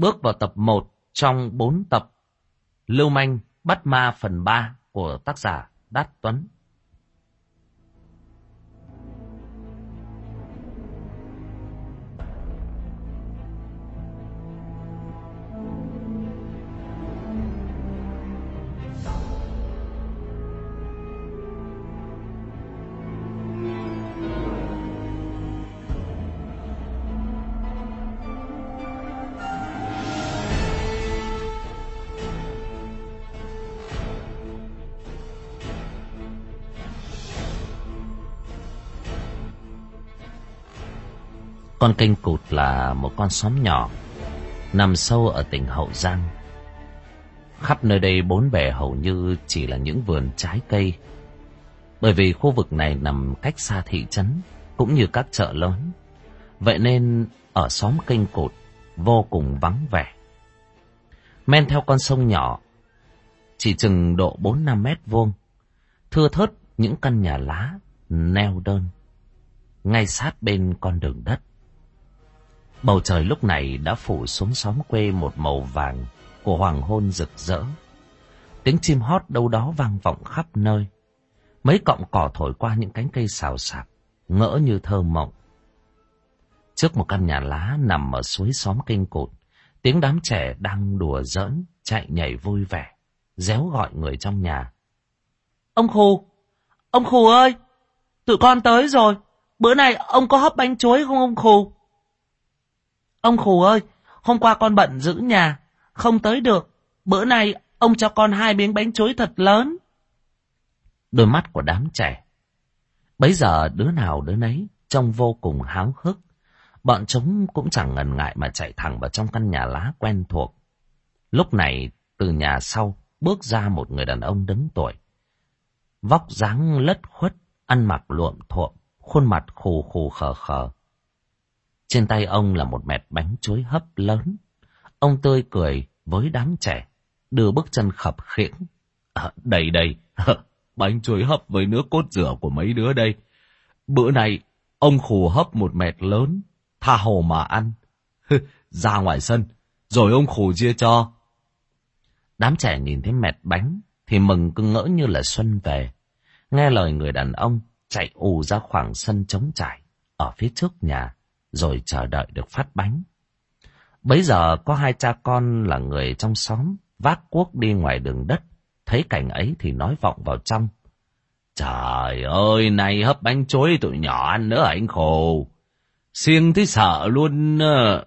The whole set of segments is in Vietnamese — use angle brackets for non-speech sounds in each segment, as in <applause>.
bước vào tập 1 trong 4 tập Lưu Manh Bắt Ma phần 3 của tác giả Đát Tuấn. Con kênh cụt là một con xóm nhỏ, nằm sâu ở tỉnh Hậu Giang. Khắp nơi đây bốn bề hầu như chỉ là những vườn trái cây. Bởi vì khu vực này nằm cách xa thị trấn, cũng như các chợ lớn. Vậy nên ở xóm kênh cụt vô cùng vắng vẻ. Men theo con sông nhỏ, chỉ chừng độ 4-5 mét vuông, thưa thớt những căn nhà lá, neo đơn, ngay sát bên con đường đất. Bầu trời lúc này đã phủ xuống xóm quê một màu vàng của hoàng hôn rực rỡ. Tiếng chim hót đâu đó vang vọng khắp nơi. Mấy cọng cỏ thổi qua những cánh cây xào xạc, ngỡ như thơ mộng. Trước một căn nhà lá nằm ở suối xóm kinh cột, tiếng đám trẻ đang đùa giỡn, chạy nhảy vui vẻ, réo gọi người trong nhà. Ông Khù! Ông Khù ơi! Tụi con tới rồi! Bữa nay ông có hấp bánh chuối không ông Khù? Ông khù ơi, hôm qua con bận giữ nhà, không tới được. Bữa nay ông cho con hai miếng bánh chuối thật lớn. Đôi mắt của đám trẻ. Bấy giờ đứa nào đứa nấy trông vô cùng háo hức. Bọn chúng cũng chẳng ngần ngại mà chạy thẳng vào trong căn nhà lá quen thuộc. Lúc này, từ nhà sau, bước ra một người đàn ông đứng tuổi. Vóc dáng lất khuất, ăn mặc luộm thuộm, khuôn mặt khù khù khờ khờ. Trên tay ông là một mẹt bánh chuối hấp lớn. Ông tươi cười với đám trẻ, đưa bước chân khập khiễng. À, đây đây, <laughs> bánh chuối hấp với nước cốt rửa của mấy đứa đây. Bữa nay ông khù hấp một mẹt lớn, tha hồ mà ăn. <laughs> Ra ngoài sân, rồi ông khù chia cho. Đám trẻ nhìn thấy mẹt bánh, thì mừng cứ ngỡ như là xuân về. Nghe lời người đàn ông, chạy ù ra khoảng sân trống trải, ở phía trước nhà rồi chờ đợi được phát bánh. Bấy giờ có hai cha con là người trong xóm, vác cuốc đi ngoài đường đất, thấy cảnh ấy thì nói vọng vào trong. Trời ơi, này hấp bánh chuối tụi nhỏ ăn nữa anh khổ. Siêng thấy sợ luôn. Ờ.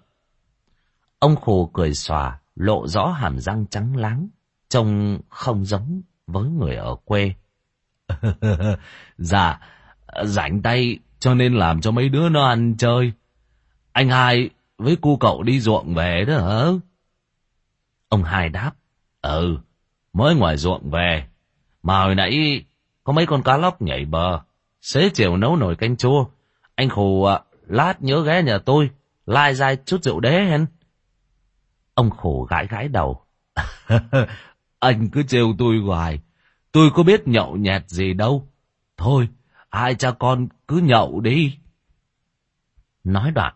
Ông khổ cười xòa, lộ rõ hàm răng trắng láng, trông không giống với người ở quê. <laughs> dạ, rảnh tay cho nên làm cho mấy đứa nó ăn chơi. Anh hai với cu cậu đi ruộng về đó hả? Ông hai đáp. Ừ, mới ngoài ruộng về. Mà hồi nãy có mấy con cá lóc nhảy bờ. Xế chiều nấu nồi canh chua. Anh khù à, lát nhớ ghé nhà tôi. Lai dai chút rượu đế hen. Ông khổ gãi gãi đầu. <laughs> anh cứ trêu tôi hoài. Tôi có biết nhậu nhẹt gì đâu. Thôi, hai cha con cứ nhậu đi. Nói đoạn,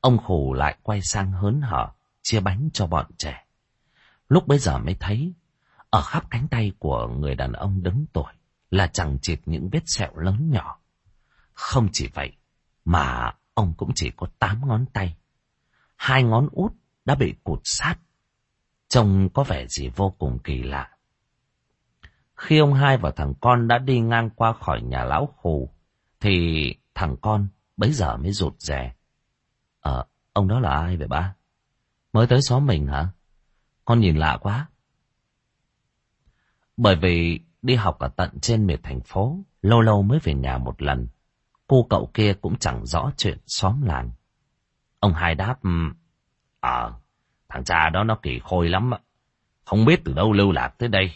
Ông khù lại quay sang hớn hở, chia bánh cho bọn trẻ. Lúc bấy giờ mới thấy, ở khắp cánh tay của người đàn ông đứng tuổi là chẳng chịt những vết sẹo lớn nhỏ. Không chỉ vậy, mà ông cũng chỉ có tám ngón tay. Hai ngón út đã bị cụt sát. Trông có vẻ gì vô cùng kỳ lạ. Khi ông hai và thằng con đã đi ngang qua khỏi nhà lão khù, thì thằng con bấy giờ mới rụt rè. Ờ, ông đó là ai vậy ba? Mới tới xóm mình hả? Con nhìn lạ quá. Bởi vì đi học ở tận trên miệt thành phố, lâu lâu mới về nhà một lần. Cô cậu kia cũng chẳng rõ chuyện xóm làng. Ông hai đáp, ừ, Ờ, thằng cha đó nó kỳ khôi lắm ạ. Không biết từ đâu lưu lạc tới đây.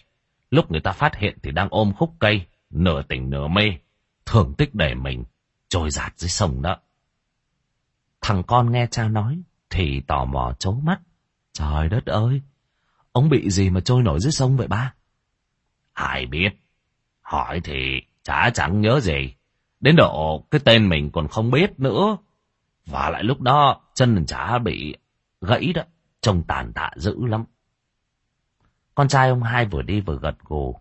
Lúc người ta phát hiện thì đang ôm khúc cây, nửa tỉnh nửa mê, thường tích để mình, trôi giạt dưới sông đó. Thằng con nghe cha nói thì tò mò chố mắt. Trời đất ơi, ông bị gì mà trôi nổi dưới sông vậy ba? Ai biết, hỏi thì chả chẳng nhớ gì. Đến độ cái tên mình còn không biết nữa. Và lại lúc đó chân chả bị gãy đó, Trông tàn tạ dữ lắm. Con trai ông hai vừa đi vừa gật gù.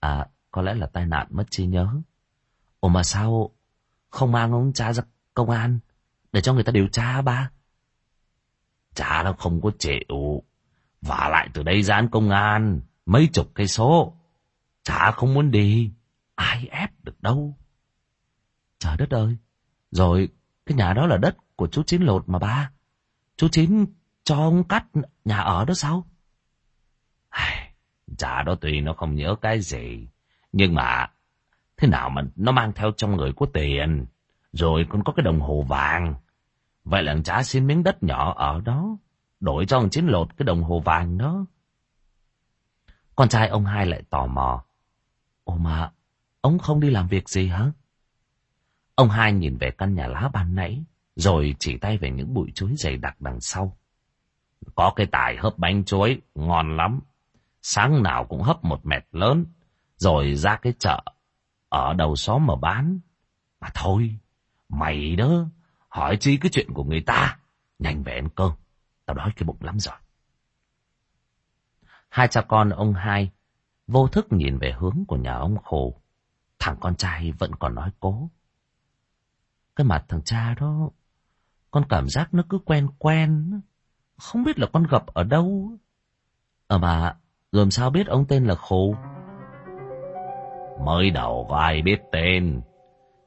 À, có lẽ là tai nạn mất trí nhớ. Ồ mà sao không mang ông cha ra công an để cho người ta điều tra ba? Cha nó không có chịu. Và lại từ đây ra công an, mấy chục cây số. Cha không muốn đi. Ai ép được đâu. Trời đất ơi. Rồi, cái nhà đó là đất của chú Chín lột mà ba. Chú Chín cho ông cắt nhà ở đó sao? Chả đó tuy nó không nhớ cái gì. Nhưng mà thế nào mà nó mang theo trong người có tiền. Rồi con có cái đồng hồ vàng. Vậy là chả xin miếng đất nhỏ ở đó. Đổi cho ông Chín lột cái đồng hồ vàng đó. Con trai ông hai lại tò mò. Ồ mà, ông không đi làm việc gì hả? Ông hai nhìn về căn nhà lá ban nãy, rồi chỉ tay về những bụi chuối dày đặc đằng sau. Có cái tài hấp bánh chuối, ngon lắm. Sáng nào cũng hấp một mẹt lớn, rồi ra cái chợ, ở đầu xóm mà bán. Mà thôi, mày đó, hỏi chi cái chuyện của người ta. Nhanh về ăn cơm, tao đói cái bụng lắm rồi. Hai cha con ông hai vô thức nhìn về hướng của nhà ông khổ. Thằng con trai vẫn còn nói cố. Cái mặt thằng cha đó, con cảm giác nó cứ quen quen. Không biết là con gặp ở đâu. Ờ mà, làm sao biết ông tên là Khổ? Mới đầu có ai biết tên.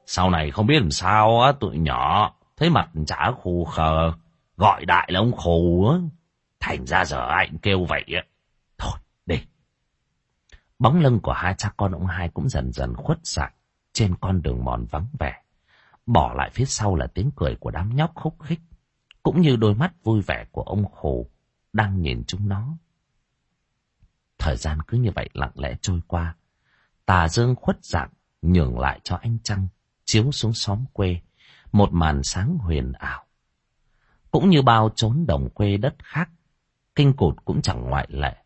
Sau này không biết làm sao á, tụi nhỏ, thấy mặt chả khù khờ, gọi đại là ông khù á. Thành ra giờ ai cũng kêu vậy á. Thôi, đi. Bóng lưng của hai cha con ông hai cũng dần dần khuất sạch trên con đường mòn vắng vẻ. Bỏ lại phía sau là tiếng cười của đám nhóc khúc khích, cũng như đôi mắt vui vẻ của ông khù đang nhìn chúng nó. Thời gian cứ như vậy lặng lẽ trôi qua. Tà dương khuất dạng, nhường lại cho anh trăng, chiếu xuống xóm quê, một màn sáng huyền ảo. Cũng như bao chốn đồng quê đất khác, kinh cụt cũng chẳng ngoại lệ.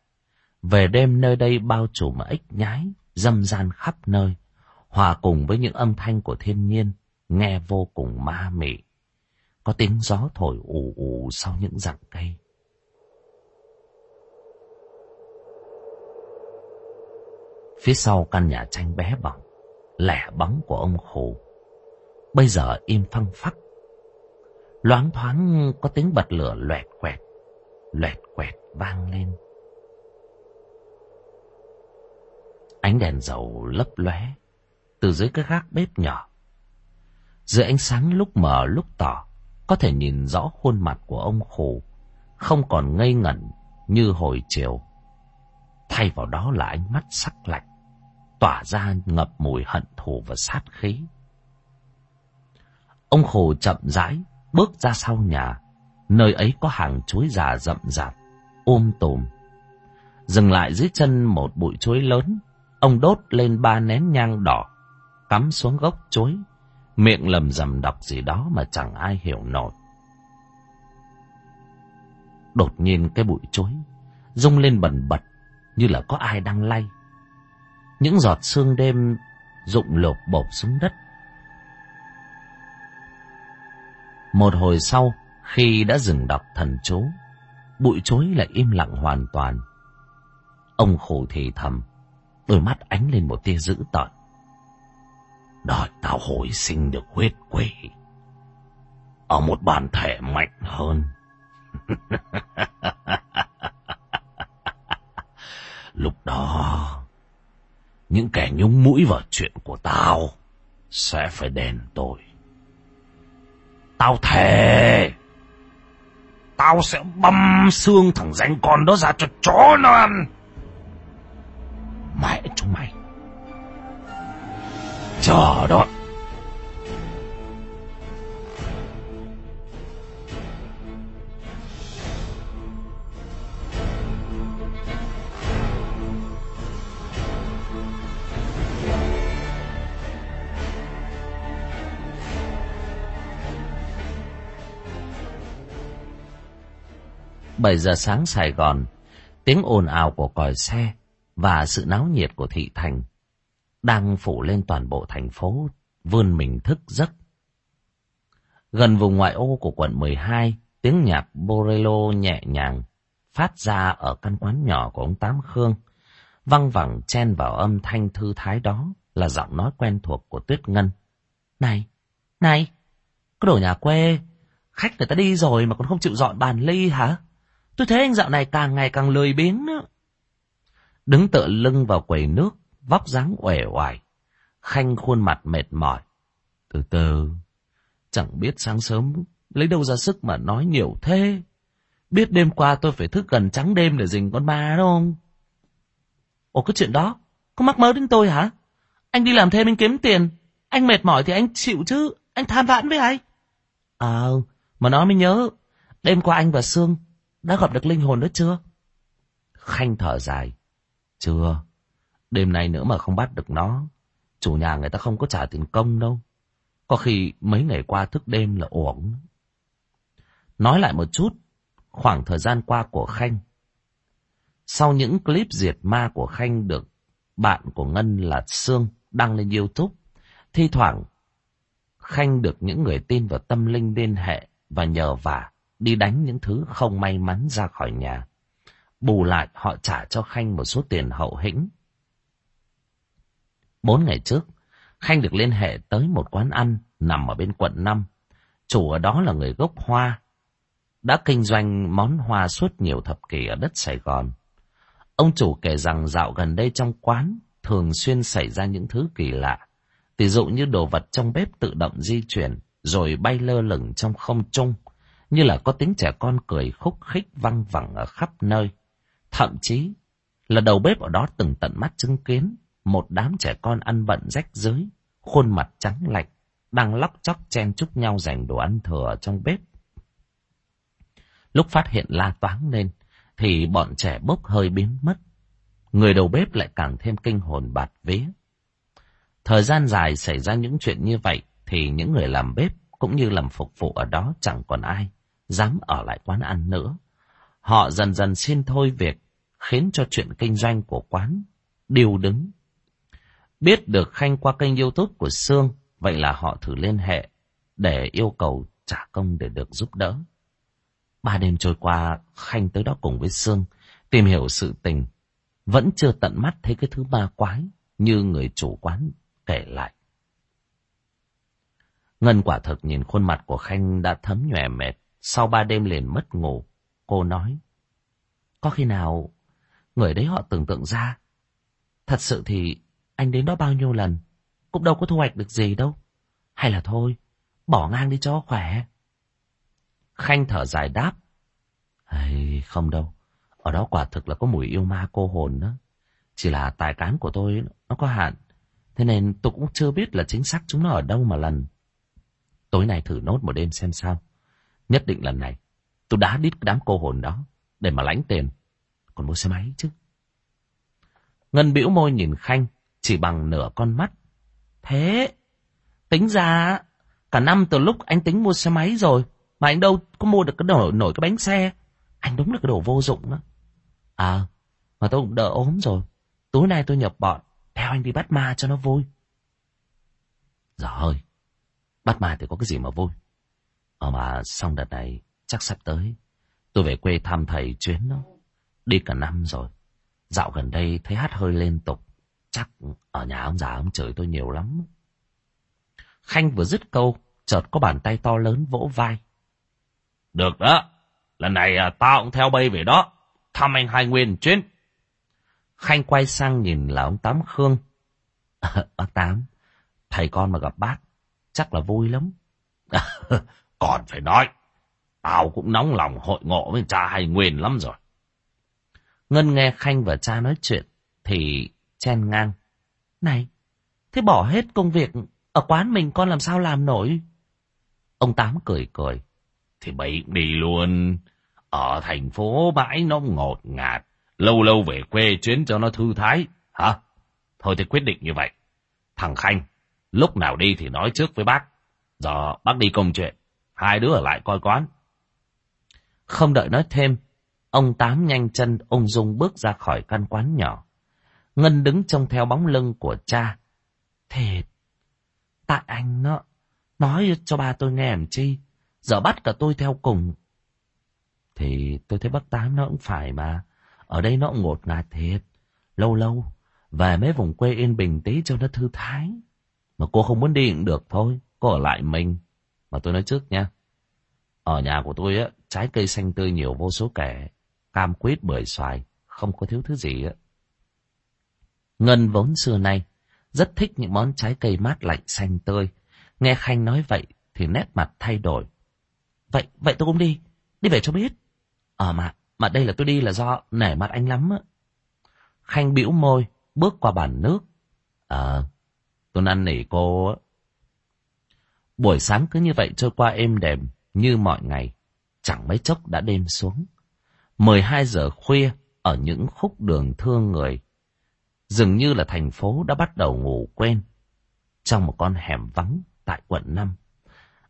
Về đêm nơi đây bao trùm ếch nhái, dâm gian khắp nơi, hòa cùng với những âm thanh của thiên nhiên, nghe vô cùng ma mị. Có tiếng gió thổi ù ù sau những rặng cây. Phía sau căn nhà tranh bé bỏng, lẻ bóng của ông khổ. Bây giờ im phăng phắc. Loáng thoáng có tiếng bật lửa loẹt quẹt, loẹt quẹt vang lên. Ánh đèn dầu lấp lóe từ dưới cái gác bếp nhỏ. Dưới ánh sáng lúc mờ lúc tỏ, có thể nhìn rõ khuôn mặt của ông khù, không còn ngây ngẩn như hồi chiều. Thay vào đó là ánh mắt sắc lạnh, tỏa ra ngập mùi hận thù và sát khí. Ông khổ chậm rãi bước ra sau nhà, nơi ấy có hàng chuối già rậm rạp, ôm tùm. Dừng lại dưới chân một bụi chuối lớn, ông đốt lên ba nén nhang đỏ, cắm xuống gốc chuối, miệng lầm rầm đọc gì đó mà chẳng ai hiểu nổi. Đột nhiên cái bụi chuối rung lên bần bật như là có ai đang lay. Những giọt sương đêm rụng lộp bộp xuống đất. Một hồi sau, khi đã dừng đọc thần chú, bụi chối lại im lặng hoàn toàn. Ông khổ thì thầm, đôi mắt ánh lên một tia dữ tợn. Đợi tao hồi sinh được huyết quỷ. Ở một bản thể mạnh hơn. <laughs> Lúc đó, những kẻ nhúng mũi vào chuyện của tao sẽ phải đền tội. Tao thề, tao sẽ băm xương thằng danh con đó ra cho chó nó ăn. Mẹ chúng mày, chờ đó. Bảy giờ sáng Sài Gòn, tiếng ồn ào của còi xe và sự náo nhiệt của thị thành đang phủ lên toàn bộ thành phố, vươn mình thức giấc. Gần vùng ngoại ô của quận 12, tiếng nhạc Borello nhẹ nhàng phát ra ở căn quán nhỏ của ông Tám Khương. Văng vẳng chen vào âm thanh thư thái đó là giọng nói quen thuộc của Tuyết Ngân. Này, này, có đồ nhà quê, khách người ta đi rồi mà còn không chịu dọn bàn ly hả? Tôi thấy anh dạo này càng ngày càng lười biếng nữa. Đứng tựa lưng vào quầy nước, vóc dáng uể oải, khanh khuôn mặt mệt mỏi. Từ từ, chẳng biết sáng sớm lấy đâu ra sức mà nói nhiều thế. Biết đêm qua tôi phải thức gần trắng đêm để dình con ma đúng không? Ồ cái chuyện đó, có mắc mớ đến tôi hả? Anh đi làm thêm anh kiếm tiền, anh mệt mỏi thì anh chịu chứ, anh than vãn với ai? Ờ, à, mà nói mới nhớ, đêm qua anh và Sương đã gặp được linh hồn đó chưa? Khanh thở dài. Chưa, đêm nay nữa mà không bắt được nó, chủ nhà người ta không có trả tiền công đâu. Có khi mấy ngày qua thức đêm là uổng. Nói lại một chút, khoảng thời gian qua của Khanh. Sau những clip diệt ma của Khanh được bạn của Ngân là Sương đăng lên YouTube, thi thoảng Khanh được những người tin vào tâm linh liên hệ và nhờ vả đi đánh những thứ không may mắn ra khỏi nhà. Bù lại họ trả cho Khanh một số tiền hậu hĩnh. Bốn ngày trước, Khanh được liên hệ tới một quán ăn nằm ở bên quận 5. Chủ ở đó là người gốc Hoa, đã kinh doanh món hoa suốt nhiều thập kỷ ở đất Sài Gòn. Ông chủ kể rằng dạo gần đây trong quán thường xuyên xảy ra những thứ kỳ lạ. Ví dụ như đồ vật trong bếp tự động di chuyển rồi bay lơ lửng trong không trung, như là có tiếng trẻ con cười khúc khích văng vẳng ở khắp nơi. Thậm chí là đầu bếp ở đó từng tận mắt chứng kiến một đám trẻ con ăn bận rách dưới, khuôn mặt trắng lạch, đang lóc chóc chen chúc nhau giành đồ ăn thừa trong bếp. Lúc phát hiện la toáng lên, thì bọn trẻ bốc hơi biến mất. Người đầu bếp lại càng thêm kinh hồn bạt vía. Thời gian dài xảy ra những chuyện như vậy, thì những người làm bếp cũng như làm phục vụ ở đó chẳng còn ai dám ở lại quán ăn nữa. Họ dần dần xin thôi việc, khiến cho chuyện kinh doanh của quán điều đứng. Biết được Khanh qua kênh youtube của Sương, vậy là họ thử liên hệ để yêu cầu trả công để được giúp đỡ. Ba đêm trôi qua, Khanh tới đó cùng với Sương, tìm hiểu sự tình. Vẫn chưa tận mắt thấy cái thứ ma quái như người chủ quán kể lại. Ngân quả thực nhìn khuôn mặt của Khanh đã thấm nhòe mệt. Sau ba đêm liền mất ngủ, cô nói. Có khi nào người đấy họ tưởng tượng ra. Thật sự thì anh đến đó bao nhiêu lần, cũng đâu có thu hoạch được gì đâu. Hay là thôi, bỏ ngang đi cho khỏe. Khanh thở dài đáp. Hay không đâu, ở đó quả thực là có mùi yêu ma cô hồn đó. Chỉ là tài cán của tôi nó có hạn, thế nên tôi cũng chưa biết là chính xác chúng nó ở đâu mà lần. Tối nay thử nốt một đêm xem sao. Nhất định lần này, tôi đá đít đám cô hồn đó, để mà lãnh tiền. Còn mua xe máy chứ. Ngân bĩu môi nhìn Khanh, chỉ bằng nửa con mắt. Thế, tính ra, cả năm từ lúc anh tính mua xe máy rồi, mà anh đâu có mua được cái nổi, nổi cái bánh xe. Anh đúng là cái đồ vô dụng đó. À, mà tôi cũng đỡ ốm rồi. Tối nay tôi nhập bọn, theo anh đi bắt ma cho nó vui. giờ ơi, bắt ma thì có cái gì mà vui. Ờ mà xong đợt này, chắc sắp tới, tôi về quê thăm thầy chuyến đó. Đi cả năm rồi. Dạo gần đây thấy hát hơi liên tục. Chắc ở nhà ông già ông chửi tôi nhiều lắm. Khanh vừa dứt câu, chợt có bàn tay to lớn vỗ vai. Được đó, lần này à, tao cũng theo bay về đó, thăm anh hai nguyên chuyến. Khanh quay sang nhìn là ông Tám Khương. <laughs> bác Tám, thầy con mà gặp bác, chắc là vui lắm. <laughs> Còn phải nói, tao cũng nóng lòng hội ngộ với cha hai nguyên lắm rồi. Ngân nghe Khanh và cha nói chuyện, thì chen ngang. Này, thế bỏ hết công việc ở quán mình con làm sao làm nổi? Ông Tám cười cười. Thì bậy đi luôn. Ở thành phố bãi nó ngột ngạt. Lâu lâu về quê chuyến cho nó thư thái. Hả? Thôi thì quyết định như vậy. Thằng Khanh, lúc nào đi thì nói trước với bác. Giờ bác đi công chuyện. Hai đứa ở lại coi quán. Không đợi nói thêm, ông Tám nhanh chân ung dung bước ra khỏi căn quán nhỏ. Ngân đứng trông theo bóng lưng của cha. Thiệt, tại anh nó, nói cho ba tôi nghe làm chi, giờ bắt cả tôi theo cùng. Thì tôi thấy bác Tám nó cũng phải mà. Ở đây nó ngột ngạt thiệt. Lâu lâu, về mấy vùng quê yên bình tí cho nó thư thái. Mà cô không muốn đi cũng được thôi. Cô ở lại mình. Mà tôi nói trước nha. Ở nhà của tôi á, trái cây xanh tươi nhiều vô số kể. Cam quýt bưởi xoài, không có thiếu thứ gì á. Ngân vốn xưa nay rất thích những món trái cây mát lạnh xanh tươi. Nghe Khanh nói vậy thì nét mặt thay đổi. Vậy, vậy tôi cũng đi. Đi về cho biết. Ờ mà, mà đây là tôi đi là do nể mặt anh lắm á. Khanh bĩu môi, bước qua bàn nước. Ờ, tôi năn nỉ cô á. Buổi sáng cứ như vậy trôi qua êm đềm, như mọi ngày. Chẳng mấy chốc đã đêm xuống. 12 giờ khuya, ở những khúc đường thương người, Dường như là thành phố đã bắt đầu ngủ quên. Trong một con hẻm vắng tại quận 5.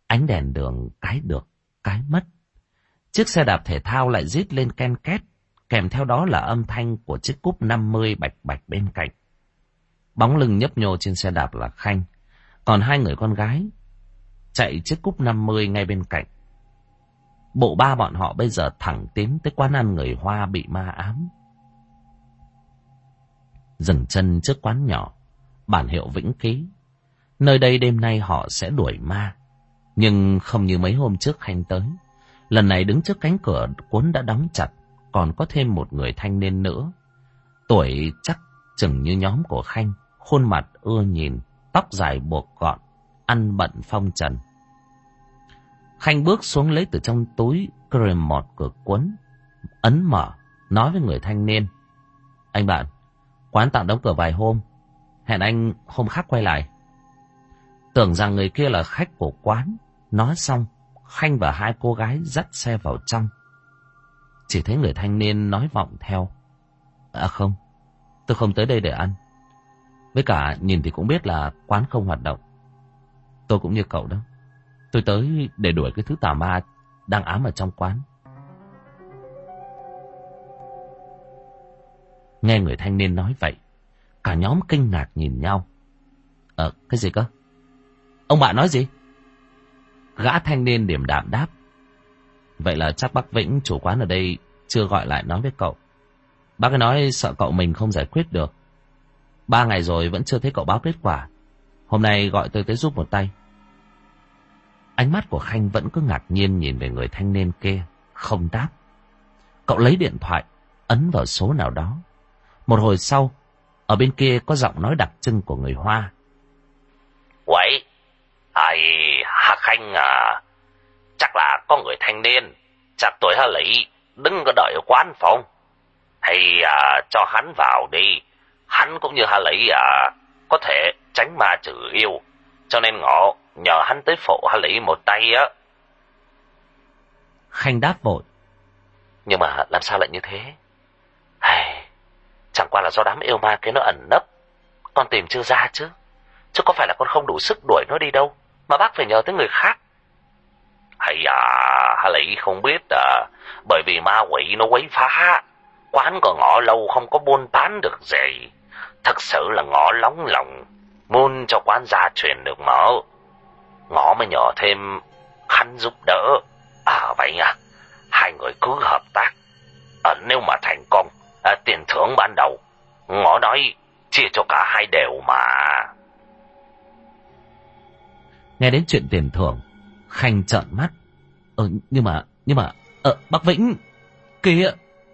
Ánh đèn đường cái được, cái mất. Chiếc xe đạp thể thao lại rít lên ken két. Kèm theo đó là âm thanh của chiếc cúp 50 bạch bạch bên cạnh. Bóng lưng nhấp nhô trên xe đạp là Khanh. Còn hai người con gái chạy chiếc cúp 50 ngay bên cạnh. Bộ ba bọn họ bây giờ thẳng tiến tới quán ăn người Hoa bị ma ám dừng chân trước quán nhỏ, bản hiệu vĩnh ký. Nơi đây đêm nay họ sẽ đuổi ma, nhưng không như mấy hôm trước Khanh tới. Lần này đứng trước cánh cửa cuốn đã đóng chặt, còn có thêm một người thanh niên nữa. Tuổi chắc chừng như nhóm của Khanh, khuôn mặt ưa nhìn, tóc dài buộc gọn, ăn bận phong trần. Khanh bước xuống lấy từ trong túi cream mọt cửa cuốn, ấn mở, nói với người thanh niên. Anh bạn, Quán tạm đóng cửa vài hôm. Hẹn anh hôm khác quay lại. Tưởng rằng người kia là khách của quán. Nói xong, Khanh và hai cô gái dắt xe vào trong. Chỉ thấy người thanh niên nói vọng theo. À không, tôi không tới đây để ăn. Với cả nhìn thì cũng biết là quán không hoạt động. Tôi cũng như cậu đó. Tôi tới để đuổi cái thứ tà ma đang ám ở trong quán. Nghe người thanh niên nói vậy, cả nhóm kinh ngạc nhìn nhau. Ờ, cái gì cơ? Ông bạn nói gì? Gã thanh niên điểm đạm đáp. Vậy là chắc bác Vĩnh, chủ quán ở đây, chưa gọi lại nói với cậu. Bác ấy nói sợ cậu mình không giải quyết được. Ba ngày rồi vẫn chưa thấy cậu báo kết quả. Hôm nay gọi tôi tới giúp một tay. Ánh mắt của Khanh vẫn cứ ngạc nhiên nhìn về người thanh niên kia, không đáp. Cậu lấy điện thoại, ấn vào số nào đó. Một hồi sau, ở bên kia có giọng nói đặc trưng của người Hoa. Quậy, ai, Hà Khanh à, chắc là có người thanh niên, chắc tuổi Hà Lý, đứng có đợi ở quán phòng. Hay à, cho hắn vào đi, hắn cũng như Hà Lý à, có thể tránh ma trừ yêu, cho nên ngọ nhờ hắn tới phụ Hà Lý một tay á. Khanh đáp vội. Nhưng mà làm sao lại như thế? Hay, Chẳng qua là do đám yêu ma kia nó ẩn nấp. Con tìm chưa ra chứ. Chứ có phải là con không đủ sức đuổi nó đi đâu. Mà bác phải nhờ tới người khác. Hay à, Hà Lý không biết à. Bởi vì ma quỷ nó quấy phá. Quán còn ngõ lâu không có buôn bán được gì. Thật sự là ngõ lóng lòng. Muốn cho quán gia truyền được mở. Ngõ mới nhờ thêm hắn giúp đỡ. À vậy nha Hai người cứ hợp tác. À, nếu mà thành công à, tiền thưởng ban đầu. Ngõ nói chia cho cả hai đều mà. Nghe đến chuyện tiền thưởng, Khanh trợn mắt. Ờ, nhưng mà, nhưng mà, ờ, bác Vĩnh, kìa,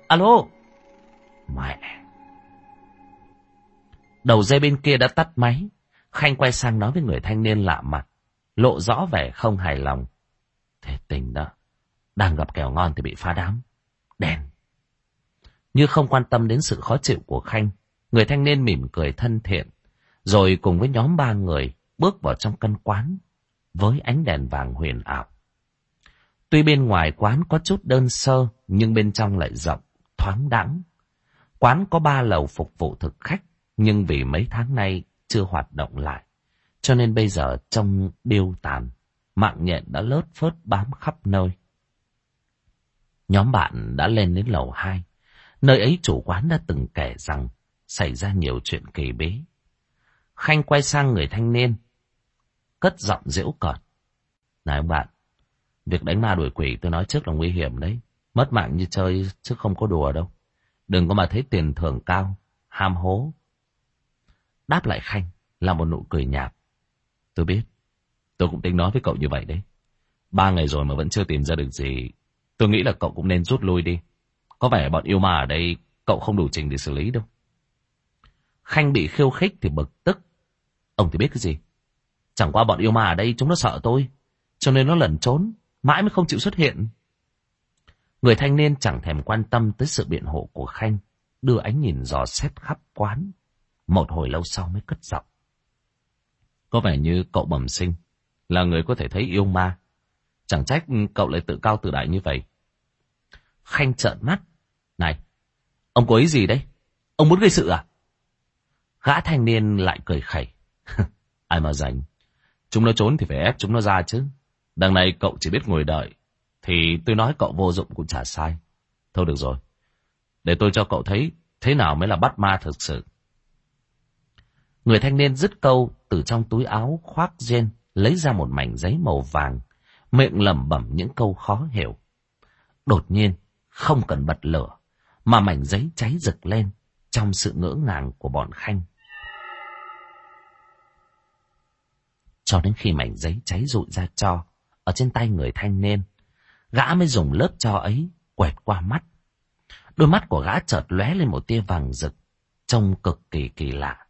alo. Mẹ. Đầu dây bên kia đã tắt máy. Khanh quay sang nói với người thanh niên lạ mặt, lộ rõ vẻ không hài lòng. Thế tình đó, đang gặp kèo ngon thì bị phá đám. Đèn. Như không quan tâm đến sự khó chịu của Khanh, người thanh niên mỉm cười thân thiện, rồi cùng với nhóm ba người bước vào trong căn quán với ánh đèn vàng huyền ảo. Tuy bên ngoài quán có chút đơn sơ, nhưng bên trong lại rộng, thoáng đẳng. Quán có ba lầu phục vụ thực khách, nhưng vì mấy tháng nay chưa hoạt động lại, cho nên bây giờ trong điêu tàn, mạng nhện đã lớt phớt bám khắp nơi. Nhóm bạn đã lên đến lầu hai, Nơi ấy chủ quán đã từng kể rằng xảy ra nhiều chuyện kỳ bí. Khanh quay sang người thanh niên, cất giọng giễu cợt. Này ông bạn, việc đánh ma đuổi quỷ tôi nói trước là nguy hiểm đấy. Mất mạng như chơi chứ không có đùa đâu. Đừng có mà thấy tiền thưởng cao, ham hố. Đáp lại Khanh là một nụ cười nhạt. Tôi biết, tôi cũng tính nói với cậu như vậy đấy. Ba ngày rồi mà vẫn chưa tìm ra được gì. Tôi nghĩ là cậu cũng nên rút lui đi. Có vẻ bọn yêu ma ở đây cậu không đủ trình để xử lý đâu. Khanh bị khiêu khích thì bực tức. Ông thì biết cái gì? Chẳng qua bọn yêu ma ở đây chúng nó sợ tôi. Cho nên nó lẩn trốn. Mãi mới không chịu xuất hiện. Người thanh niên chẳng thèm quan tâm tới sự biện hộ của Khanh. Đưa ánh nhìn dò xét khắp quán. Một hồi lâu sau mới cất giọng. Có vẻ như cậu bẩm sinh. Là người có thể thấy yêu ma. Chẳng trách cậu lại tự cao tự đại như vậy. Khanh trợn mắt. Này, ông có ý gì đấy? Ông muốn gây sự à? Gã thanh niên lại cười khẩy. <laughs> Ai mà rảnh. Chúng nó trốn thì phải ép chúng nó ra chứ. Đằng này cậu chỉ biết ngồi đợi. Thì tôi nói cậu vô dụng cũng chả sai. Thôi được rồi. Để tôi cho cậu thấy thế nào mới là bắt ma thực sự. Người thanh niên dứt câu từ trong túi áo khoác gen lấy ra một mảnh giấy màu vàng, miệng lẩm bẩm những câu khó hiểu. Đột nhiên, không cần bật lửa, mà mảnh giấy cháy rực lên trong sự ngỡ ngàng của bọn Khanh. Cho đến khi mảnh giấy cháy rụi ra cho, ở trên tay người thanh niên, gã mới dùng lớp cho ấy quẹt qua mắt. Đôi mắt của gã chợt lóe lên một tia vàng rực, trông cực kỳ kỳ lạ.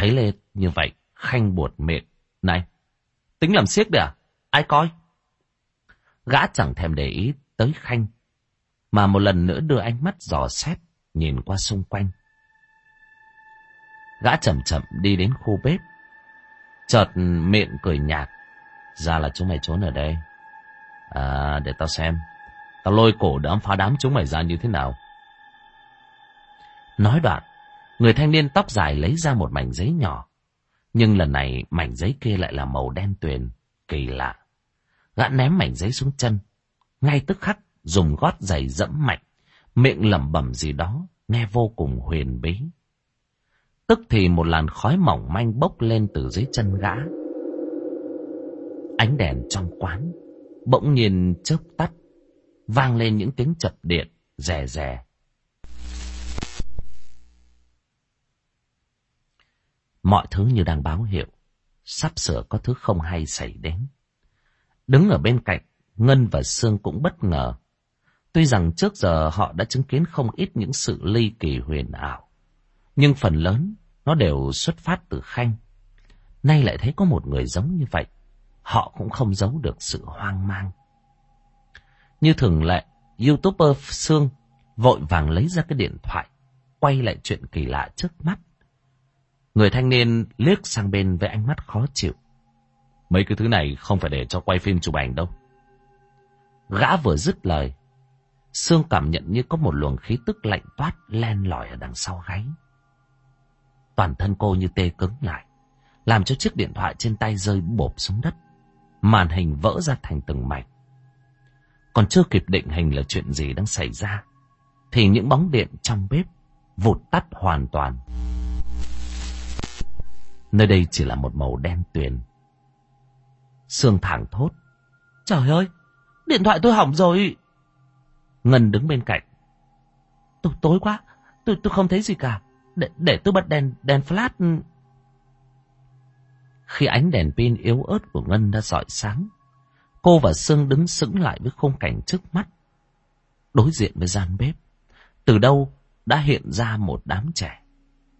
Thấy lên như vậy, Khanh buột miệng. Này, tính làm siếc đấy à? Ai coi? Gã chẳng thèm để ý tới Khanh, mà một lần nữa đưa ánh mắt dò xét, nhìn qua xung quanh. Gã chậm chậm đi đến khu bếp, chợt miệng cười nhạt. Ra là chúng mày trốn ở đây. À, để tao xem. Tao lôi cổ đám phá đám chúng mày ra như thế nào. Nói đoạn, người thanh niên tóc dài lấy ra một mảnh giấy nhỏ. Nhưng lần này mảnh giấy kia lại là màu đen tuyền, kỳ lạ. Gã ném mảnh giấy xuống chân. Ngay tức khắc dùng gót giày dẫm mạnh, miệng lẩm bẩm gì đó, nghe vô cùng huyền bí. Tức thì một làn khói mỏng manh bốc lên từ dưới chân gã. Ánh đèn trong quán bỗng nhiên chớp tắt, vang lên những tiếng chập điện, rè rè. Mọi thứ như đang báo hiệu, sắp sửa có thứ không hay xảy đến. Đứng ở bên cạnh, Ngân và Sương cũng bất ngờ. Tuy rằng trước giờ họ đã chứng kiến không ít những sự ly kỳ huyền ảo, nhưng phần lớn nó đều xuất phát từ Khanh. Nay lại thấy có một người giống như vậy, họ cũng không giấu được sự hoang mang. Như thường lệ, YouTuber Sương vội vàng lấy ra cái điện thoại, quay lại chuyện kỳ lạ trước mắt. Người thanh niên liếc sang bên với ánh mắt khó chịu. Mấy cái thứ này không phải để cho quay phim chụp ảnh đâu. Gã vừa dứt lời, Sương cảm nhận như có một luồng khí tức lạnh toát len lỏi ở đằng sau gáy. Toàn thân cô như tê cứng lại, làm cho chiếc điện thoại trên tay rơi bộp xuống đất. Màn hình vỡ ra thành từng mảnh. Còn chưa kịp định hình là chuyện gì đang xảy ra, thì những bóng điện trong bếp vụt tắt hoàn toàn. Nơi đây chỉ là một màu đen tuyền. Sương thẳng thốt. Trời ơi, điện thoại tôi hỏng rồi. Ngân đứng bên cạnh. Tôi tối quá, tôi tôi không thấy gì cả. Để, để tôi bật đèn đèn flash. Khi ánh đèn pin yếu ớt của Ngân đã dọi sáng, cô và Sương đứng sững lại với khung cảnh trước mắt. Đối diện với gian bếp, từ đâu đã hiện ra một đám trẻ.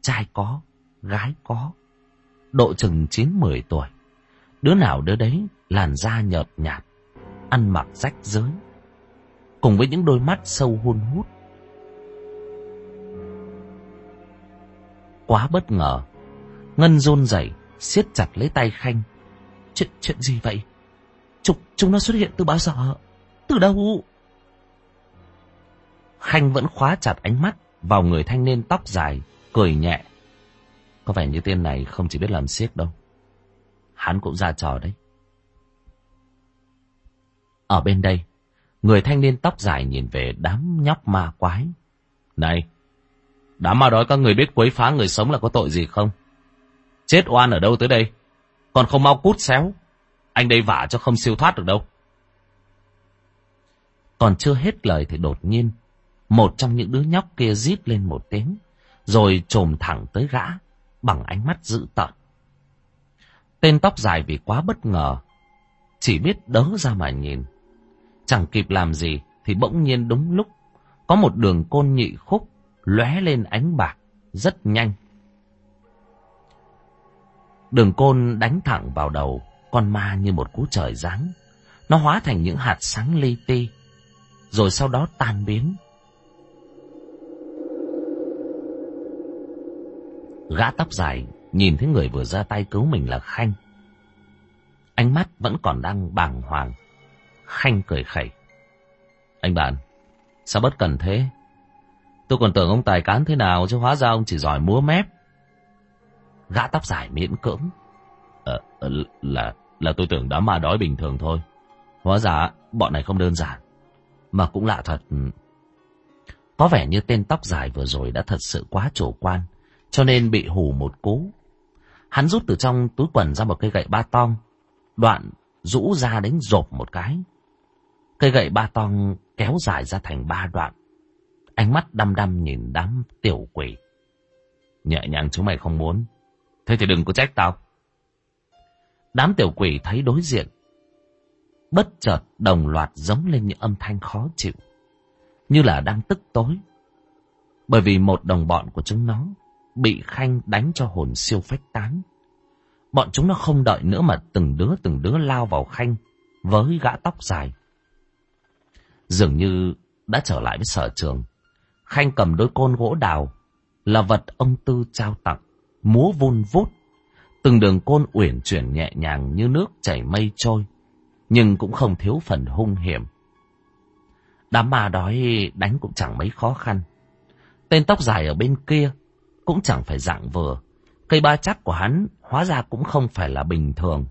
Trai có, gái có, độ chừng 9-10 tuổi. Đứa nào đứa đấy làn da nhợt nhạt, ăn mặc rách rưới, cùng với những đôi mắt sâu hun hút. Quá bất ngờ, Ngân run rẩy siết chặt lấy tay Khanh. Chuyện, chuyện gì vậy? Chúng, chúng nó xuất hiện từ bao giờ? Từ đâu? Khanh vẫn khóa chặt ánh mắt vào người thanh niên tóc dài, cười nhẹ. Có vẻ như tên này không chỉ biết làm siếc đâu. Hắn cũng ra trò đấy. Ở bên đây, người thanh niên tóc dài nhìn về đám nhóc ma quái. Này, đám ma đói các người biết quấy phá người sống là có tội gì không? Chết oan ở đâu tới đây? Còn không mau cút xéo. Anh đây vả cho không siêu thoát được đâu. Còn chưa hết lời thì đột nhiên, một trong những đứa nhóc kia rít lên một tiếng, rồi trồm thẳng tới gã, bằng ánh mắt dữ tợn. Tên tóc dài vì quá bất ngờ, chỉ biết đớ ra mà nhìn. Chẳng kịp làm gì thì bỗng nhiên đúng lúc, có một đường côn nhị khúc lóe lên ánh bạc, rất nhanh. Đường côn đánh thẳng vào đầu con ma như một cú trời giáng. Nó hóa thành những hạt sáng li ti, rồi sau đó tan biến. Gã tóc dài nhìn thấy người vừa ra tay cứu mình là Khanh. Ánh mắt vẫn còn đang bàng hoàng. Khanh cười khẩy. Anh bạn, sao bất cần thế? Tôi còn tưởng ông tài cán thế nào chứ hóa ra ông chỉ giỏi múa mép. Gã tóc dài miễn cưỡng. Ờ, ờ là, là tôi tưởng đám ma đói bình thường thôi. Hóa ra bọn này không đơn giản. Mà cũng lạ thật. Có vẻ như tên tóc dài vừa rồi đã thật sự quá chủ quan. Cho nên bị hù một cú. Hắn rút từ trong túi quần ra một cây gậy ba tong. Đoạn rũ ra đánh rộp một cái. Cây gậy ba tong kéo dài ra thành ba đoạn. Ánh mắt đăm đăm nhìn đám tiểu quỷ. Nhẹ nhàng chúng mày không muốn. Thế thì đừng có trách tao. Đám tiểu quỷ thấy đối diện. Bất chợt đồng loạt giống lên những âm thanh khó chịu. Như là đang tức tối. Bởi vì một đồng bọn của chúng nó bị Khanh đánh cho hồn siêu phách tán. Bọn chúng nó không đợi nữa mà từng đứa từng đứa lao vào Khanh với gã tóc dài. Dường như đã trở lại với sở trường. Khanh cầm đôi côn gỗ đào là vật ông Tư trao tặng, múa vun vút. Từng đường côn uyển chuyển nhẹ nhàng như nước chảy mây trôi, nhưng cũng không thiếu phần hung hiểm. Đám ma đói đánh cũng chẳng mấy khó khăn. Tên tóc dài ở bên kia cũng chẳng phải dạng vừa. Cây ba chắc của hắn hóa ra cũng không phải là bình thường.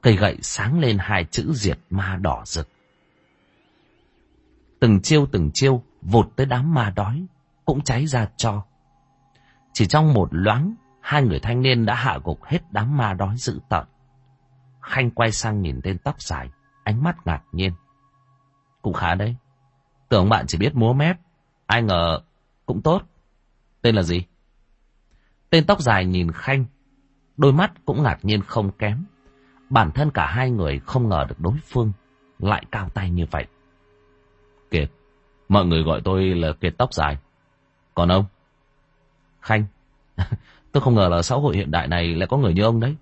Cây gậy sáng lên hai chữ diệt ma đỏ rực. Từng chiêu từng chiêu vụt tới đám ma đói, cũng cháy ra cho. Chỉ trong một loáng, hai người thanh niên đã hạ gục hết đám ma đói dữ tợn. Khanh quay sang nhìn tên tóc dài, ánh mắt ngạc nhiên. Cũng khá đấy. Tưởng bạn chỉ biết múa mép, ai ngờ cũng tốt. Tên là gì? Tên tóc dài nhìn Khanh, đôi mắt cũng ngạc nhiên không kém. Bản thân cả hai người không ngờ được đối phương lại cao tay như vậy. Kiệt, mọi người gọi tôi là Kiệt tóc dài. Còn ông? Khanh, <laughs> tôi không ngờ là xã hội hiện đại này lại có người như ông đấy.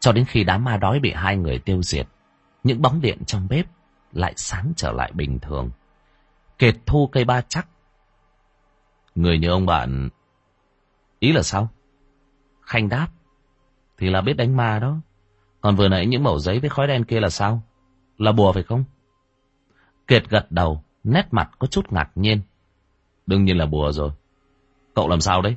Cho đến khi đám ma đói bị hai người tiêu diệt, những bóng điện trong bếp lại sáng trở lại bình thường. Kiệt thu cây ba chắc. Người như ông bạn Ý là sao? Khanh đáp. Thì là biết đánh ma đó. Còn vừa nãy những mẩu giấy với khói đen kia là sao? Là bùa phải không? Kiệt gật đầu, nét mặt có chút ngạc nhiên. Đương nhiên là bùa rồi. Cậu làm sao đấy?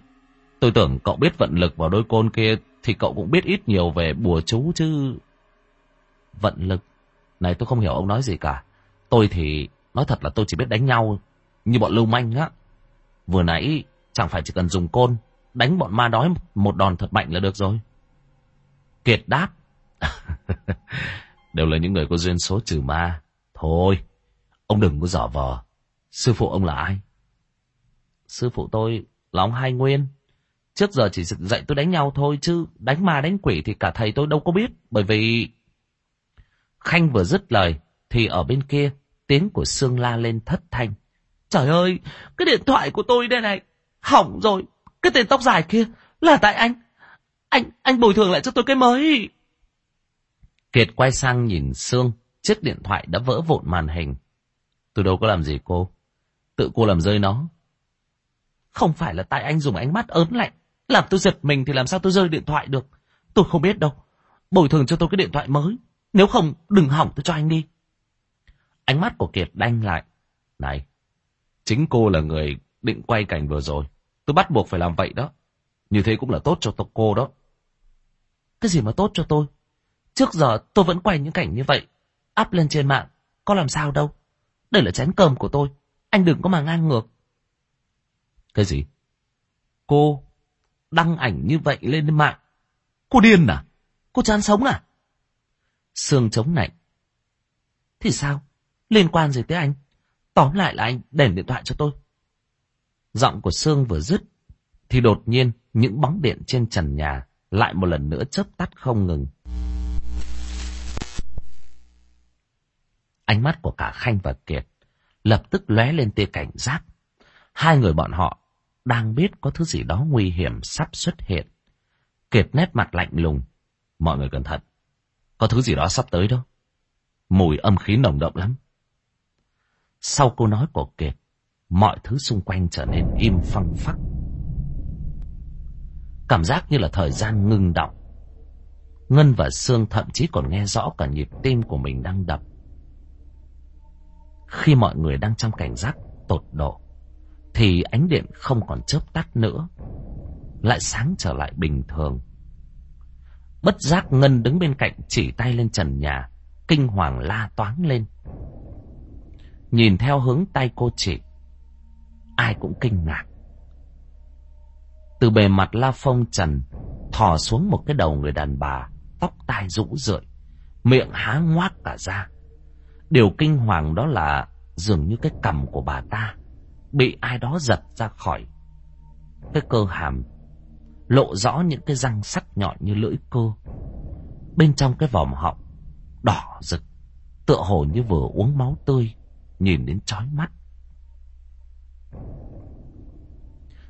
Tôi tưởng cậu biết vận lực vào đôi côn kia thì cậu cũng biết ít nhiều về bùa chú chứ. Vận lực? Này tôi không hiểu ông nói gì cả. Tôi thì nói thật là tôi chỉ biết đánh nhau như bọn lưu manh á. Vừa nãy chẳng phải chỉ cần dùng côn Đánh bọn ma đói một đòn thật mạnh là được rồi. Kiệt đáp. <laughs> Đều là những người có duyên số trừ ma. Thôi, ông đừng có dở vờ. Sư phụ ông là ai? Sư phụ tôi là ông Hai Nguyên. Trước giờ chỉ dạy tôi đánh nhau thôi chứ đánh ma đánh quỷ thì cả thầy tôi đâu có biết. Bởi vì... Khanh vừa dứt lời thì ở bên kia tiếng của Sương la lên thất thanh. Trời ơi, cái điện thoại của tôi đây này, hỏng rồi, cái tên tóc dài kia là tại anh. Anh, anh bồi thường lại cho tôi cái mới. Kiệt quay sang nhìn Sương, chiếc điện thoại đã vỡ vụn màn hình. Tôi đâu có làm gì cô. Tự cô làm rơi nó. Không phải là tại anh dùng ánh mắt ớn lạnh. Làm tôi giật mình thì làm sao tôi rơi điện thoại được. Tôi không biết đâu. Bồi thường cho tôi cái điện thoại mới. Nếu không, đừng hỏng tôi cho anh đi. Ánh mắt của Kiệt đanh lại. Này, chính cô là người định quay cảnh vừa rồi. Tôi bắt buộc phải làm vậy đó. Như thế cũng là tốt cho cô đó. Cái gì mà tốt cho tôi? Trước giờ tôi vẫn quay những cảnh như vậy. Up lên trên mạng. Có làm sao đâu. Đây là chén cơm của tôi. Anh đừng có mà ngang ngược. Cái gì? Cô đăng ảnh như vậy lên mạng. Cô điên à? Cô chán sống à? Sương chống nạnh. Thì sao? Liên quan gì tới anh? Tóm lại là anh đền điện thoại cho tôi. Giọng của Sương vừa dứt, thì đột nhiên những bóng điện trên trần nhà lại một lần nữa chớp tắt không ngừng. Ánh mắt của cả Khanh và Kiệt lập tức lóe lên tia cảnh giác. Hai người bọn họ đang biết có thứ gì đó nguy hiểm sắp xuất hiện. Kiệt nét mặt lạnh lùng. Mọi người cẩn thận. Có thứ gì đó sắp tới đâu. Mùi âm khí nồng đậm lắm. Sau câu nói của Kiệt, mọi thứ xung quanh trở nên im phăng phắc. Cảm giác như là thời gian ngưng động. Ngân và Sương thậm chí còn nghe rõ cả nhịp tim của mình đang đập. Khi mọi người đang trong cảnh giác tột độ, thì ánh điện không còn chớp tắt nữa, lại sáng trở lại bình thường. Bất giác Ngân đứng bên cạnh chỉ tay lên trần nhà, kinh hoàng la toáng lên. Nhìn theo hướng tay cô chỉ, ai cũng kinh ngạc. Từ bề mặt la phong trần, thò xuống một cái đầu người đàn bà, tóc tai rũ rượi, miệng há ngoác cả ra. Điều kinh hoàng đó là dường như cái cằm của bà ta bị ai đó giật ra khỏi cái cơ hàm, lộ rõ những cái răng sắc nhọn như lưỡi cơ. Bên trong cái vòm họng đỏ rực, tựa hồ như vừa uống máu tươi, nhìn đến chói mắt.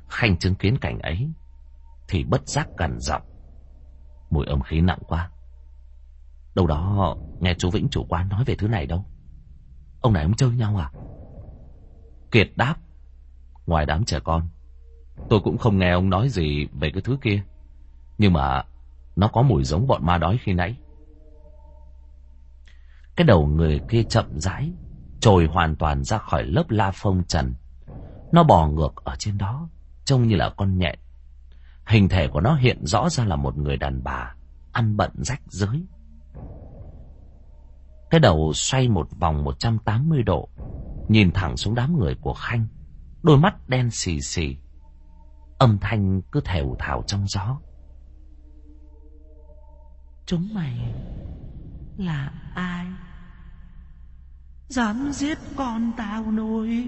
Khanh chứng kiến cảnh ấy, thì bất giác gần giọng. Mùi âm khí nặng quá. Đâu đó nghe chú Vĩnh chủ quán nói về thứ này đâu. Ông này ông chơi nhau à? Kiệt đáp. Ngoài đám trẻ con, tôi cũng không nghe ông nói gì về cái thứ kia. Nhưng mà nó có mùi giống bọn ma đói khi nãy. Cái đầu người kia chậm rãi, trồi hoàn toàn ra khỏi lớp la phong trần. Nó bò ngược ở trên đó, trông như là con nhện. Hình thể của nó hiện rõ ra là một người đàn bà, ăn bận rách rưới. Cái đầu xoay một vòng 180 độ, nhìn thẳng xuống đám người của Khanh, đôi mắt đen xì xì. Âm thanh cứ thều thào trong gió. Chúng mày là ai? Dám giết con tao nuôi.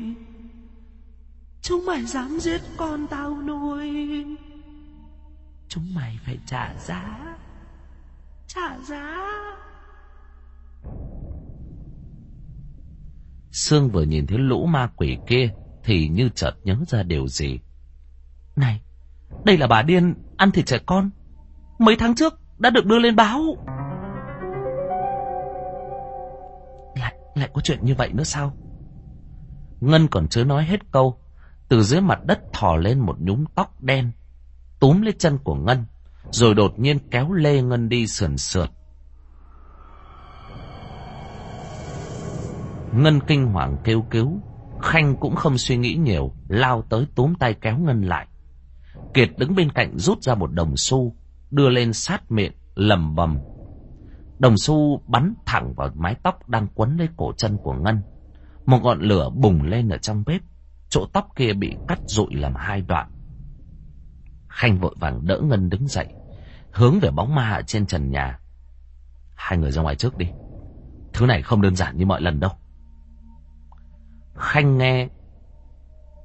Chúng mày dám giết con tao nuôi. Chúng mày phải trả giá. Trả giá. Sương vừa nhìn thấy lũ ma quỷ kia thì như chợt nhớ ra điều gì. Này, đây là bà điên ăn thịt trẻ con. Mấy tháng trước đã được đưa lên báo. Lại, có chuyện như vậy nữa sao? Ngân còn chưa nói hết câu. Từ dưới mặt đất thò lên một nhúm tóc đen. Túm lấy chân của Ngân. Rồi đột nhiên kéo lê Ngân đi sườn sượt. Ngân kinh hoàng kêu cứu. Khanh cũng không suy nghĩ nhiều, lao tới túm tay kéo Ngân lại. Kiệt đứng bên cạnh rút ra một đồng xu, đưa lên sát miệng, lầm bầm. Đồng xu bắn thẳng vào mái tóc đang quấn lấy cổ chân của Ngân. Một ngọn lửa bùng lên ở trong bếp, chỗ tóc kia bị cắt rụi làm hai đoạn. Khanh vội vàng đỡ Ngân đứng dậy, hướng về bóng ma ở trên trần nhà. Hai người ra ngoài trước đi. Thứ này không đơn giản như mọi lần đâu. Khanh nghe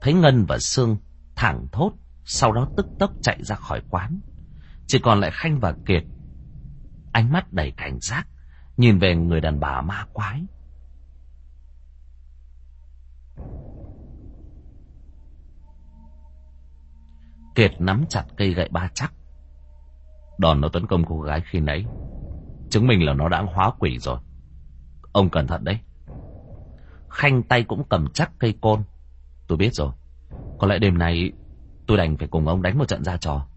thấy Ngân và Sương thẳng thốt, sau đó tức tốc chạy ra khỏi quán. Chỉ còn lại Khanh và Kiệt, ánh mắt đầy cảnh giác, nhìn về người đàn bà ma quái. Kiệt nắm chặt cây gậy ba chắc. Đòn nó tấn công cô gái khi nãy, chứng minh là nó đã hóa quỷ rồi. Ông cẩn thận đấy. Khanh tay cũng cầm chắc cây côn. Tôi biết rồi. Có lẽ đêm nay tôi đành phải cùng ông đánh một trận ra trò.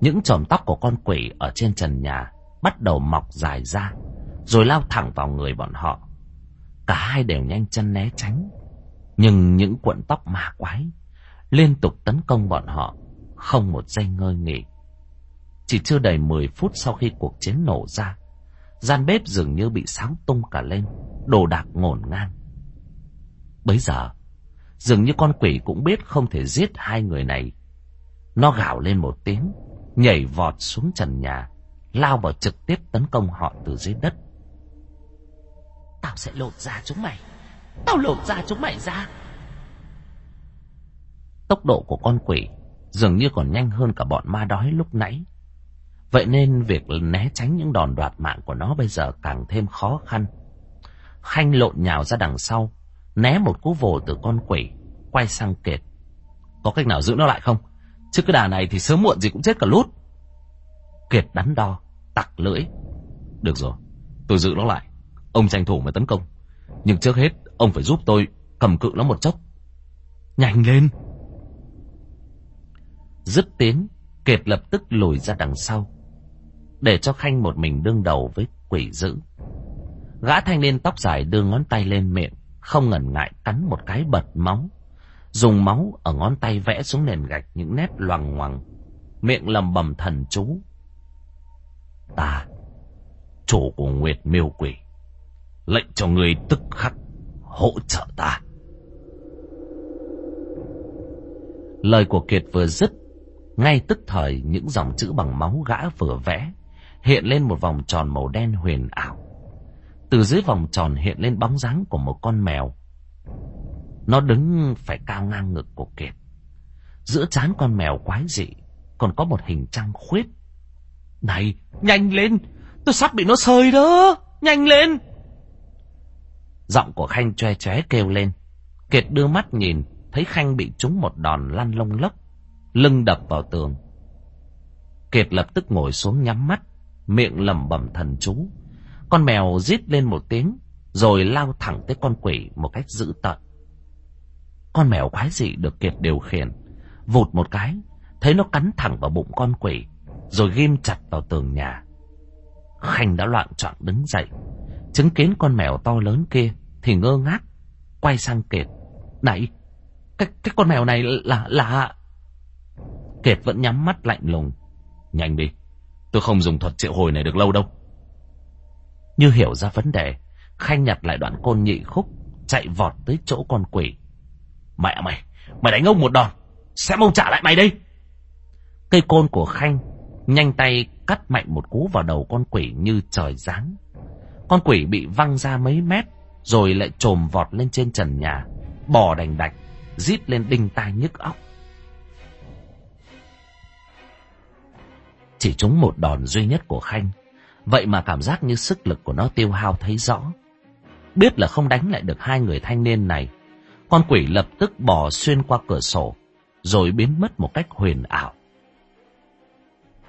Những chòm tóc của con quỷ ở trên trần nhà bắt đầu mọc dài ra, rồi lao thẳng vào người bọn họ. Cả hai đều nhanh chân né tránh. Nhưng những cuộn tóc ma quái liên tục tấn công bọn họ, không một giây ngơi nghỉ. Chỉ chưa đầy 10 phút sau khi cuộc chiến nổ ra, gian bếp dường như bị sáng tung cả lên, đồ đạc ngổn ngang. Bấy giờ, dường như con quỷ cũng biết không thể giết hai người này. Nó gào lên một tiếng, nhảy vọt xuống trần nhà, lao vào trực tiếp tấn công họ từ dưới đất. Tao sẽ lột da chúng mày. Tao lột da chúng mày ra. Tốc độ của con quỷ dường như còn nhanh hơn cả bọn ma đói lúc nãy. Vậy nên việc né tránh những đòn đoạt mạng của nó bây giờ càng thêm khó khăn. Khanh lộn nhào ra đằng sau, né một cú vồ từ con quỷ, quay sang Kiệt. Có cách nào giữ nó lại không? Chứ cái đà này thì sớm muộn gì cũng chết cả lút. Kiệt đắn đo, tặc lưỡi. Được rồi, tôi giữ nó lại. Ông tranh thủ mà tấn công. Nhưng trước hết, ông phải giúp tôi cầm cự nó một chốc. Nhanh lên! Dứt tiếng, Kiệt lập tức lùi ra đằng sau. Để cho Khanh một mình đương đầu với quỷ dữ. Gã thanh niên tóc dài đưa ngón tay lên miệng, không ngần ngại cắn một cái bật móng Dùng máu ở ngón tay vẽ xuống nền gạch những nét loằng ngoằng. Miệng lầm bầm thần chú. Ta, chủ của Nguyệt Miêu Quỷ, lệnh cho người tức khắc hỗ trợ ta. Lời của Kiệt vừa dứt, ngay tức thời những dòng chữ bằng máu gã vừa vẽ hiện lên một vòng tròn màu đen huyền ảo. Từ dưới vòng tròn hiện lên bóng dáng của một con mèo. Nó đứng phải cao ngang ngực của Kiệt. Giữa chán con mèo quái dị còn có một hình trăng khuyết. Này, nhanh lên! Tôi sắp bị nó sơi đó! Nhanh lên! Giọng của Khanh choe choé kêu lên. Kiệt đưa mắt nhìn, thấy Khanh bị trúng một đòn lăn lông lốc, lưng đập vào tường. Kiệt lập tức ngồi xuống nhắm mắt, miệng lẩm bẩm thần chú. Con mèo rít lên một tiếng, rồi lao thẳng tới con quỷ một cách dữ tợn. Con mèo quái dị được Kiệt điều khiển, vụt một cái, thấy nó cắn thẳng vào bụng con quỷ, rồi ghim chặt vào tường nhà. Khanh đã loạn trọn đứng dậy, chứng kiến con mèo to lớn kia thì ngơ ngác, quay sang Kiệt. Này, cái, cái con mèo này là, là... Kiệt vẫn nhắm mắt lạnh lùng. Nhanh đi, tôi không dùng thuật triệu hồi này được lâu đâu. Như hiểu ra vấn đề, Khanh nhặt lại đoạn côn nhị khúc, chạy vọt tới chỗ con quỷ. Mẹ mày, mày đánh ông một đòn, xem ông trả lại mày đây. Cây côn của Khanh nhanh tay cắt mạnh một cú vào đầu con quỷ như trời giáng. Con quỷ bị văng ra mấy mét, rồi lại trồm vọt lên trên trần nhà, bò đành đạch, rít lên đinh tai nhức óc. Chỉ trúng một đòn duy nhất của Khanh, vậy mà cảm giác như sức lực của nó tiêu hao thấy rõ. Biết là không đánh lại được hai người thanh niên này, con quỷ lập tức bò xuyên qua cửa sổ, rồi biến mất một cách huyền ảo.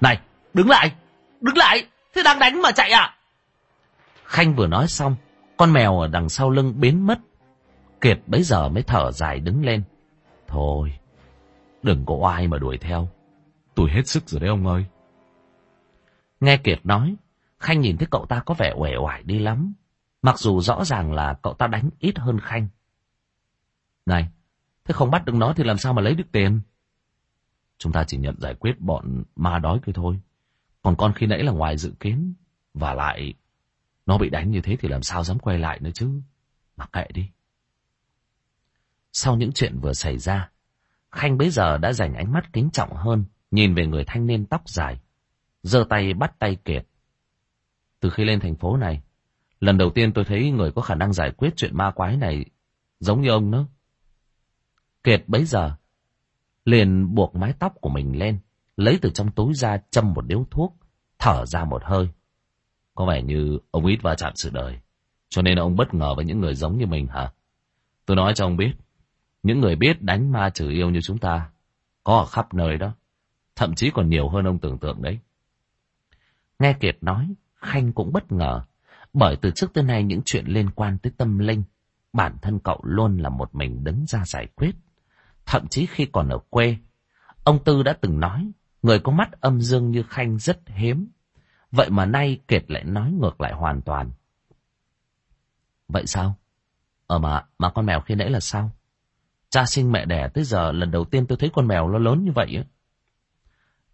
Này, đứng lại, đứng lại, thế đang đánh mà chạy à? Khanh vừa nói xong, con mèo ở đằng sau lưng biến mất. Kiệt bấy giờ mới thở dài đứng lên. Thôi, đừng có oai mà đuổi theo. Tôi hết sức rồi đấy ông ơi. Nghe Kiệt nói, Khanh nhìn thấy cậu ta có vẻ uể oải đi lắm. Mặc dù rõ ràng là cậu ta đánh ít hơn Khanh. Này, thế không bắt được nó thì làm sao mà lấy được tiền? Chúng ta chỉ nhận giải quyết bọn ma đói kia thôi. Còn con khi nãy là ngoài dự kiến. Và lại, nó bị đánh như thế thì làm sao dám quay lại nữa chứ. Mặc kệ đi. Sau những chuyện vừa xảy ra, Khanh bấy giờ đã dành ánh mắt kính trọng hơn, nhìn về người thanh niên tóc dài, giơ tay bắt tay Kiệt. Từ khi lên thành phố này, lần đầu tiên tôi thấy người có khả năng giải quyết chuyện ma quái này giống như ông nữa. Kiệt bấy giờ liền buộc mái tóc của mình lên, lấy từ trong túi ra châm một điếu thuốc, thở ra một hơi. Có vẻ như ông ít va chạm sự đời, cho nên ông bất ngờ với những người giống như mình hả? Tôi nói cho ông biết, những người biết đánh ma trừ yêu như chúng ta, có ở khắp nơi đó, thậm chí còn nhiều hơn ông tưởng tượng đấy. Nghe Kiệt nói, Khanh cũng bất ngờ, bởi từ trước tới nay những chuyện liên quan tới tâm linh, bản thân cậu luôn là một mình đứng ra giải quyết. Thậm chí khi còn ở quê, ông Tư đã từng nói, người có mắt âm dương như Khanh rất hiếm. Vậy mà nay Kiệt lại nói ngược lại hoàn toàn. Vậy sao? Ờ mà, mà con mèo khi nãy là sao? Cha sinh mẹ đẻ tới giờ lần đầu tiên tôi thấy con mèo nó lớn như vậy á.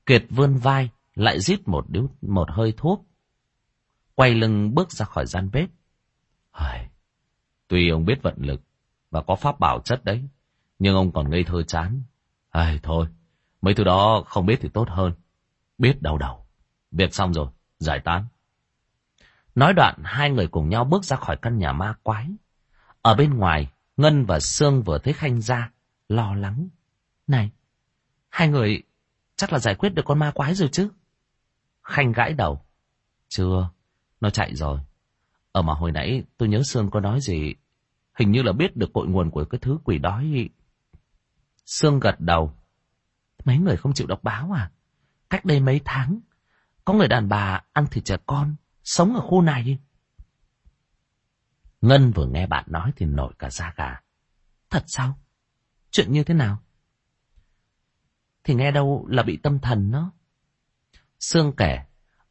Kiệt vươn vai, lại rít một điếu, một hơi thuốc. Quay lưng bước ra khỏi gian bếp. Hời, tuy ông biết vận lực và có pháp bảo chất đấy, nhưng ông còn ngây thơ chán. Ai thôi, mấy thứ đó không biết thì tốt hơn. Biết đau đầu. Việc xong rồi, giải tán. Nói đoạn, hai người cùng nhau bước ra khỏi căn nhà ma quái. Ở bên ngoài, Ngân và Sương vừa thấy Khanh ra, lo lắng. Này, hai người chắc là giải quyết được con ma quái rồi chứ? Khanh gãi đầu. Chưa, nó chạy rồi. Ở mà hồi nãy tôi nhớ Sương có nói gì, hình như là biết được cội nguồn của cái thứ quỷ đói. Sương gật đầu. Mấy người không chịu đọc báo à? Cách đây mấy tháng, có người đàn bà ăn thịt trẻ con, sống ở khu này. Ngân vừa nghe bạn nói thì nổi cả da gà. Thật sao? Chuyện như thế nào? Thì nghe đâu là bị tâm thần nó. Sương kể,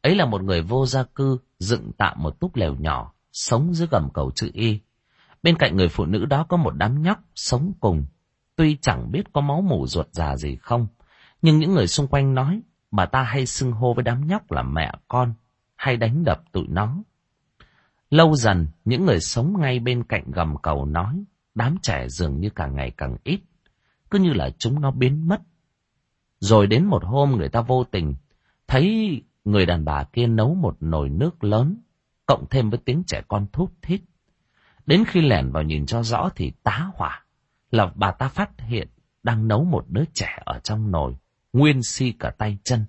ấy là một người vô gia cư dựng tạm một túp lều nhỏ, sống dưới gầm cầu chữ Y. Bên cạnh người phụ nữ đó có một đám nhóc sống cùng. Tuy chẳng biết có máu mủ ruột già gì không, nhưng những người xung quanh nói bà ta hay xưng hô với đám nhóc là mẹ con, hay đánh đập tụi nó. Lâu dần, những người sống ngay bên cạnh gầm cầu nói, đám trẻ dường như càng ngày càng ít, cứ như là chúng nó biến mất. Rồi đến một hôm người ta vô tình, thấy người đàn bà kia nấu một nồi nước lớn, cộng thêm với tiếng trẻ con thút thít. Đến khi lẻn vào nhìn cho rõ thì tá hỏa, là bà ta phát hiện đang nấu một đứa trẻ ở trong nồi, nguyên si cả tay chân.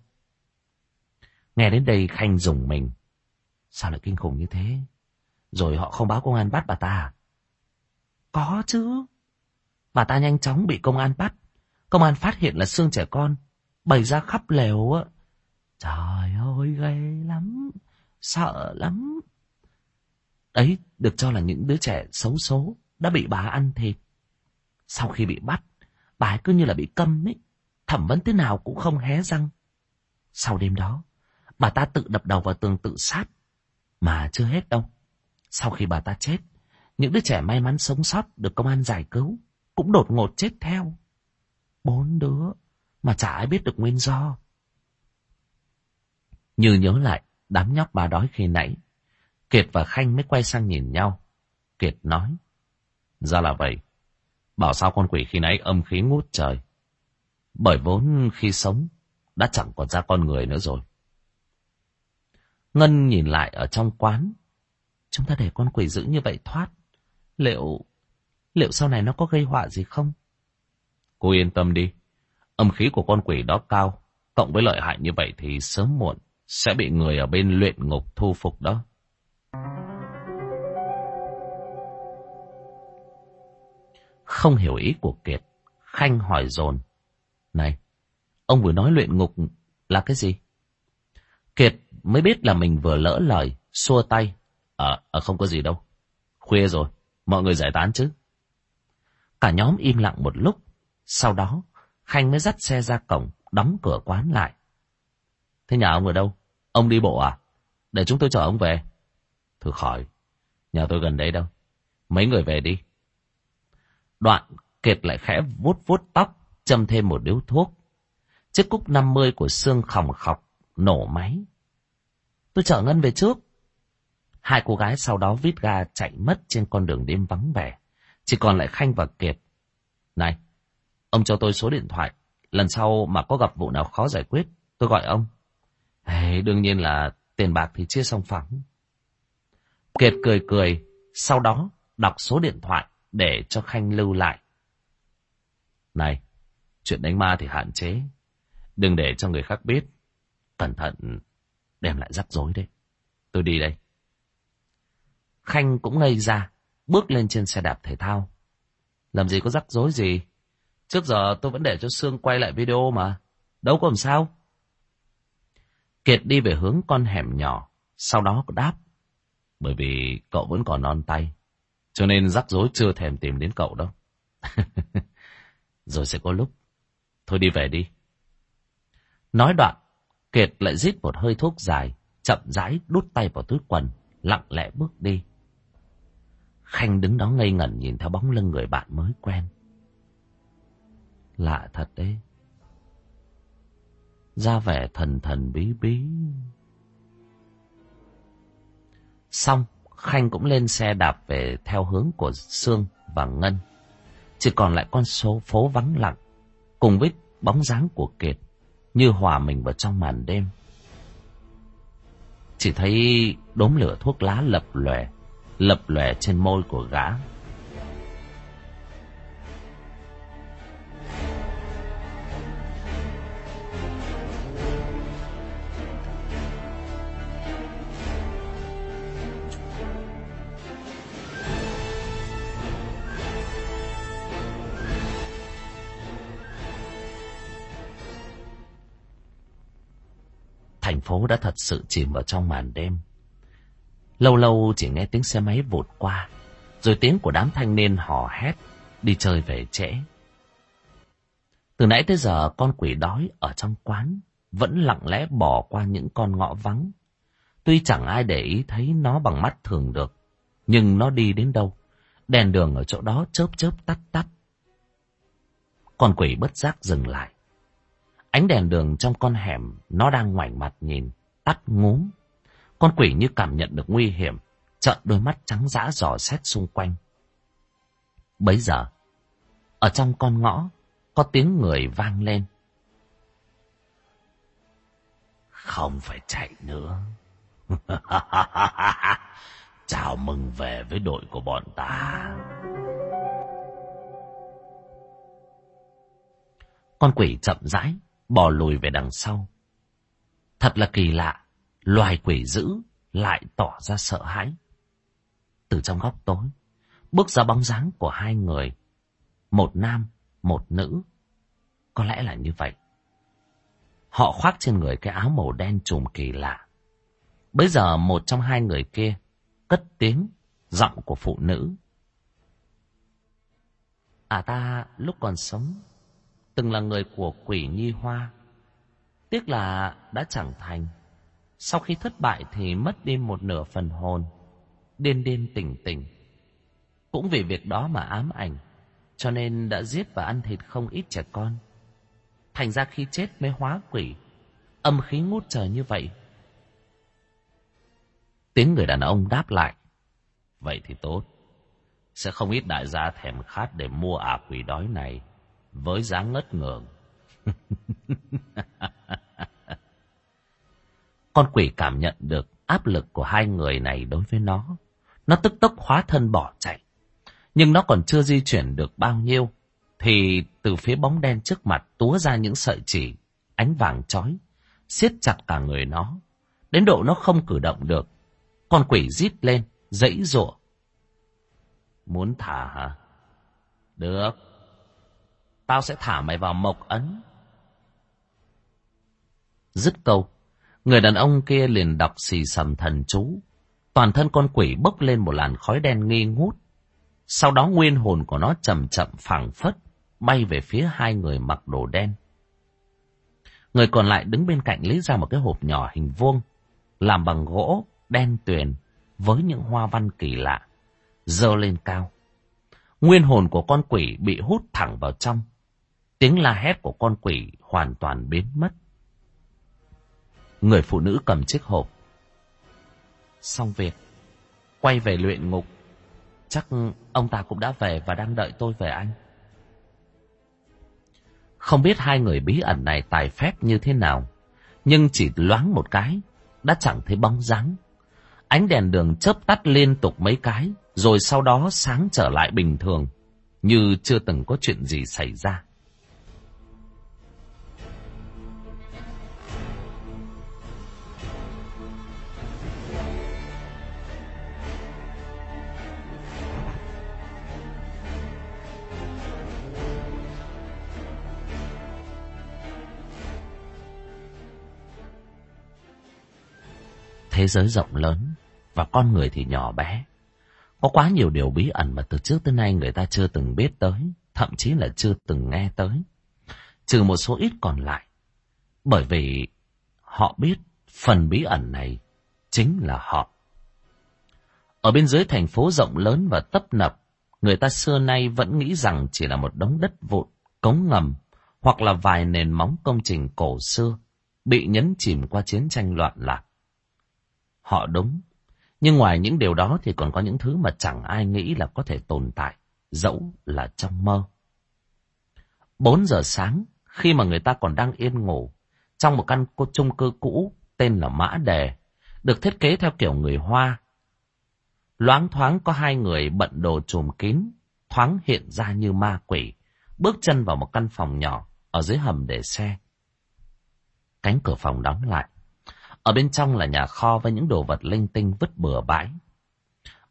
Nghe đến đây Khanh dùng mình. Sao lại kinh khủng như thế? Rồi họ không báo công an bắt bà ta à? Có chứ. Bà ta nhanh chóng bị công an bắt. Công an phát hiện là xương trẻ con. Bày ra khắp lều á. Trời ơi, ghê lắm. Sợ lắm. Đấy, được cho là những đứa trẻ xấu số đã bị bà ăn thịt. Sau khi bị bắt, bà ấy cứ như là bị câm ấy. Thẩm vấn thế nào cũng không hé răng. Sau đêm đó, bà ta tự đập đầu vào tường tự sát. Mà chưa hết đâu. Sau khi bà ta chết, những đứa trẻ may mắn sống sót được công an giải cứu, cũng đột ngột chết theo. Bốn đứa, mà chả ai biết được nguyên do. Như nhớ lại, đám nhóc bà đói khi nãy, Kiệt và Khanh mới quay sang nhìn nhau. Kiệt nói, ra là vậy, bảo sao con quỷ khi nãy âm khí ngút trời. Bởi vốn khi sống, đã chẳng còn ra con người nữa rồi. Ngân nhìn lại ở trong quán. Chúng ta để con quỷ giữ như vậy thoát. Liệu... Liệu sau này nó có gây họa gì không? Cô yên tâm đi. Âm khí của con quỷ đó cao. Cộng với lợi hại như vậy thì sớm muộn sẽ bị người ở bên luyện ngục thu phục đó. Không hiểu ý của Kiệt, Khanh hỏi dồn Này, ông vừa nói luyện ngục là cái gì? Kiệt mới biết là mình vừa lỡ lời, xua tay. Ờ, à, không có gì đâu. Khuya rồi, mọi người giải tán chứ. Cả nhóm im lặng một lúc. Sau đó, Khanh mới dắt xe ra cổng, đóng cửa quán lại. Thế nhà ông ở đâu? Ông đi bộ à? Để chúng tôi chở ông về. Thử khỏi, nhà tôi gần đây đâu. Mấy người về đi. Đoạn, Kiệt lại khẽ vuốt vuốt tóc, châm thêm một điếu thuốc. Chiếc cúc 50 của xương khòng khọc, nổ máy. Tôi chở Ngân về trước. Hai cô gái sau đó vít ga chạy mất trên con đường đêm vắng vẻ. Chỉ còn lại Khanh và Kiệt. Này, ông cho tôi số điện thoại. Lần sau mà có gặp vụ nào khó giải quyết, tôi gọi ông. Hey, đương nhiên là tiền bạc thì chia song phẳng. Kiệt cười cười, sau đó đọc số điện thoại để cho Khanh lưu lại. Này, chuyện đánh ma thì hạn chế. Đừng để cho người khác biết. Cẩn thận đem lại rắc rối đấy. Tôi đi đây. Khanh cũng ngây ra, bước lên trên xe đạp thể thao. Làm gì có rắc rối gì? Trước giờ tôi vẫn để cho Sương quay lại video mà. Đâu có làm sao. Kiệt đi về hướng con hẻm nhỏ, sau đó đáp. Bởi vì cậu vẫn còn non tay, cho nên rắc rối chưa thèm tìm đến cậu đâu. <laughs> Rồi sẽ có lúc. Thôi đi về đi. Nói đoạn, Kiệt lại rít một hơi thuốc dài, chậm rãi đút tay vào túi quần, lặng lẽ bước đi. Khanh đứng đó ngây ngẩn nhìn theo bóng lưng người bạn mới quen. Lạ thật đấy. Ra vẻ thần thần bí bí. Xong, Khanh cũng lên xe đạp về theo hướng của Sương và Ngân. Chỉ còn lại con số phố vắng lặng, cùng với bóng dáng của Kiệt như hòa mình vào trong màn đêm. Chỉ thấy đốm lửa thuốc lá lập lòe, lập lòe trên môi của gã. Đã thật sự chìm vào trong màn đêm. Lâu lâu chỉ nghe tiếng xe máy vụt qua, rồi tiếng của đám thanh niên hò hét, đi chơi về trễ. Từ nãy tới giờ con quỷ đói ở trong quán vẫn lặng lẽ bỏ qua những con ngõ vắng. Tuy chẳng ai để ý thấy nó bằng mắt thường được, nhưng nó đi đến đâu, đèn đường ở chỗ đó chớp chớp tắt tắt. Con quỷ bất giác dừng lại. Ánh đèn đường trong con hẻm nó đang ngoảnh mặt nhìn, tắt ngúm. Con quỷ như cảm nhận được nguy hiểm, trợn đôi mắt trắng dã dò xét xung quanh. Bấy giờ, ở trong con ngõ, có tiếng người vang lên. Không phải chạy nữa. <laughs> Chào mừng về với đội của bọn ta. Con quỷ chậm rãi, bò lùi về đằng sau. Thật là kỳ lạ, loài quỷ dữ lại tỏ ra sợ hãi. Từ trong góc tối, bước ra bóng dáng của hai người, một nam, một nữ. Có lẽ là như vậy. Họ khoác trên người cái áo màu đen trùm kỳ lạ. Bây giờ một trong hai người kia cất tiếng, giọng của phụ nữ. À ta lúc còn sống từng là người của quỷ nhi hoa. Tiếc là đã chẳng thành. Sau khi thất bại thì mất đi một nửa phần hồn. đêm đêm tỉnh tỉnh. Cũng vì việc đó mà ám ảnh. Cho nên đã giết và ăn thịt không ít trẻ con. Thành ra khi chết mới hóa quỷ. Âm khí ngút trời như vậy. Tiếng người đàn ông đáp lại. Vậy thì tốt. Sẽ không ít đại gia thèm khát để mua ả quỷ đói này, với giá ngất ngường. <laughs> Con quỷ cảm nhận được áp lực của hai người này đối với nó. Nó tức tốc hóa thân bỏ chạy. Nhưng nó còn chưa di chuyển được bao nhiêu. Thì từ phía bóng đen trước mặt túa ra những sợi chỉ, ánh vàng chói, siết chặt cả người nó. Đến độ nó không cử động được. Con quỷ rít lên, dãy rụa. Muốn thả hả? Được. Tao sẽ thả mày vào mộc ấn. Dứt câu, người đàn ông kia liền đọc xì sầm thần chú. Toàn thân con quỷ bốc lên một làn khói đen nghi ngút. Sau đó nguyên hồn của nó chậm chậm phẳng phất, bay về phía hai người mặc đồ đen. Người còn lại đứng bên cạnh lấy ra một cái hộp nhỏ hình vuông, làm bằng gỗ, đen tuyền, với những hoa văn kỳ lạ, dơ lên cao. Nguyên hồn của con quỷ bị hút thẳng vào trong, Tiếng la hét của con quỷ hoàn toàn biến mất. Người phụ nữ cầm chiếc hộp. Xong việc, quay về luyện ngục. Chắc ông ta cũng đã về và đang đợi tôi về anh. Không biết hai người bí ẩn này tài phép như thế nào, nhưng chỉ loáng một cái, đã chẳng thấy bóng dáng. Ánh đèn đường chớp tắt liên tục mấy cái, rồi sau đó sáng trở lại bình thường, như chưa từng có chuyện gì xảy ra. Thế giới rộng lớn và con người thì nhỏ bé. Có quá nhiều điều bí ẩn mà từ trước tới nay người ta chưa từng biết tới, thậm chí là chưa từng nghe tới. Trừ một số ít còn lại. Bởi vì họ biết phần bí ẩn này chính là họ. Ở bên dưới thành phố rộng lớn và tấp nập, người ta xưa nay vẫn nghĩ rằng chỉ là một đống đất vụn, cống ngầm, hoặc là vài nền móng công trình cổ xưa, bị nhấn chìm qua chiến tranh loạn lạc. Họ đúng. Nhưng ngoài những điều đó thì còn có những thứ mà chẳng ai nghĩ là có thể tồn tại, dẫu là trong mơ. Bốn giờ sáng, khi mà người ta còn đang yên ngủ, trong một căn cô chung cư cũ tên là Mã Đề, được thiết kế theo kiểu người Hoa. Loáng thoáng có hai người bận đồ trùm kín, thoáng hiện ra như ma quỷ, bước chân vào một căn phòng nhỏ ở dưới hầm để xe. Cánh cửa phòng đóng lại. Ở bên trong là nhà kho với những đồ vật linh tinh vứt bừa bãi.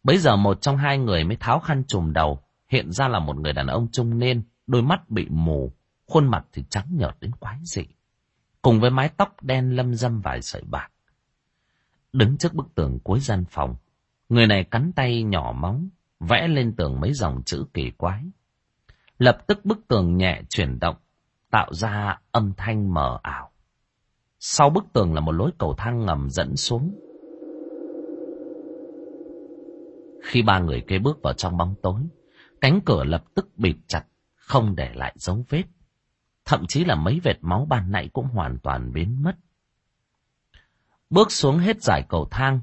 Bấy giờ một trong hai người mới tháo khăn trùm đầu, hiện ra là một người đàn ông trung niên, đôi mắt bị mù, khuôn mặt thì trắng nhợt đến quái dị. Cùng với mái tóc đen lâm dâm vài sợi bạc. Đứng trước bức tường cuối gian phòng, người này cắn tay nhỏ móng, vẽ lên tường mấy dòng chữ kỳ quái. Lập tức bức tường nhẹ chuyển động, tạo ra âm thanh mờ ảo. Sau bức tường là một lối cầu thang ngầm dẫn xuống. Khi ba người kê bước vào trong bóng tối, cánh cửa lập tức bịt chặt, không để lại dấu vết. Thậm chí là mấy vệt máu ban nãy cũng hoàn toàn biến mất. Bước xuống hết dải cầu thang,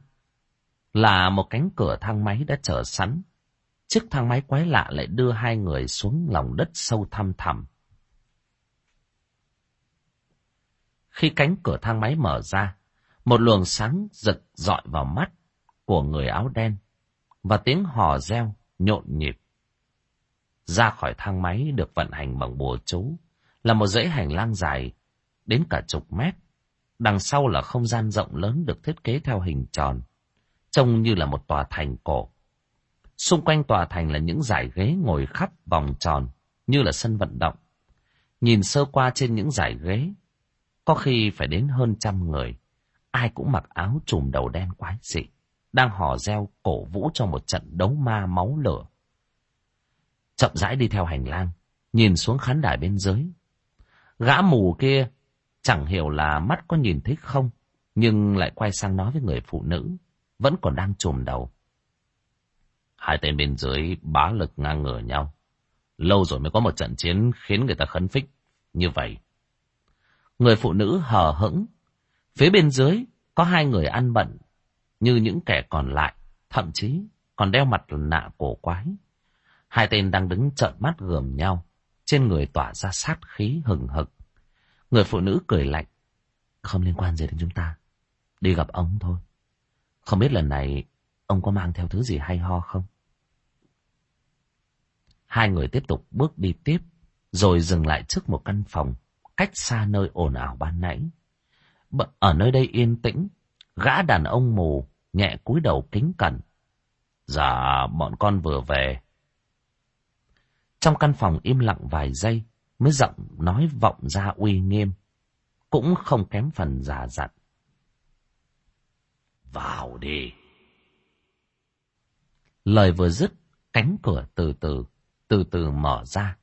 là một cánh cửa thang máy đã chờ sẵn. Chiếc thang máy quái lạ lại đưa hai người xuống lòng đất sâu thăm thẳm. Khi cánh cửa thang máy mở ra, một luồng sáng rực rọi vào mắt của người áo đen và tiếng hò reo nhộn nhịp. Ra khỏi thang máy được vận hành bằng bùa chú là một dãy hành lang dài đến cả chục mét. Đằng sau là không gian rộng lớn được thiết kế theo hình tròn, trông như là một tòa thành cổ. Xung quanh tòa thành là những dải ghế ngồi khắp vòng tròn như là sân vận động. Nhìn sơ qua trên những dải ghế có khi phải đến hơn trăm người. Ai cũng mặc áo trùm đầu đen quái dị. Đang hò reo cổ vũ cho một trận đấu ma máu lửa. Chậm rãi đi theo hành lang. Nhìn xuống khán đài bên dưới. Gã mù kia chẳng hiểu là mắt có nhìn thấy không. Nhưng lại quay sang nói với người phụ nữ. Vẫn còn đang trùm đầu. Hai tên bên dưới bá lực ngang ngửa nhau. Lâu rồi mới có một trận chiến khiến người ta khấn phích như vậy. Người phụ nữ hờ hững. Phía bên dưới có hai người ăn bận như những kẻ còn lại, thậm chí còn đeo mặt nạ cổ quái. Hai tên đang đứng trợn mắt gườm nhau, trên người tỏa ra sát khí hừng hực. Người phụ nữ cười lạnh. Không liên quan gì đến chúng ta. Đi gặp ông thôi. Không biết lần này ông có mang theo thứ gì hay ho không? Hai người tiếp tục bước đi tiếp, rồi dừng lại trước một căn phòng cách xa nơi ồn ào ban nãy. Ở nơi đây yên tĩnh, gã đàn ông mù nhẹ cúi đầu kính cẩn. Dạ, bọn con vừa về. Trong căn phòng im lặng vài giây, mới giọng nói vọng ra uy nghiêm, cũng không kém phần già dặn. Vào đi. Lời vừa dứt, cánh cửa từ từ, từ từ mở ra.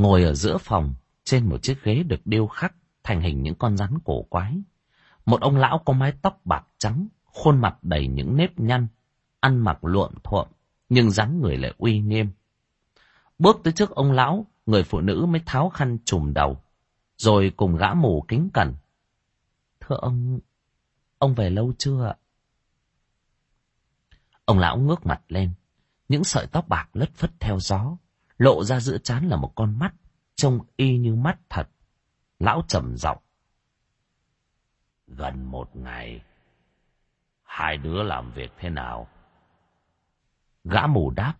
Ngồi ở giữa phòng, trên một chiếc ghế được điêu khắc thành hình những con rắn cổ quái. Một ông lão có mái tóc bạc trắng, khuôn mặt đầy những nếp nhăn, ăn mặc luộm thuộm, nhưng dáng người lại uy nghiêm. Bước tới trước ông lão, người phụ nữ mới tháo khăn trùm đầu, rồi cùng gã mù kính cẩn. Thưa ông, ông về lâu chưa ạ? Ông lão ngước mặt lên, những sợi tóc bạc lất phất theo gió, lộ ra giữa trán là một con mắt, trông y như mắt thật. Lão trầm giọng. Gần một ngày, hai đứa làm việc thế nào? Gã mù đáp.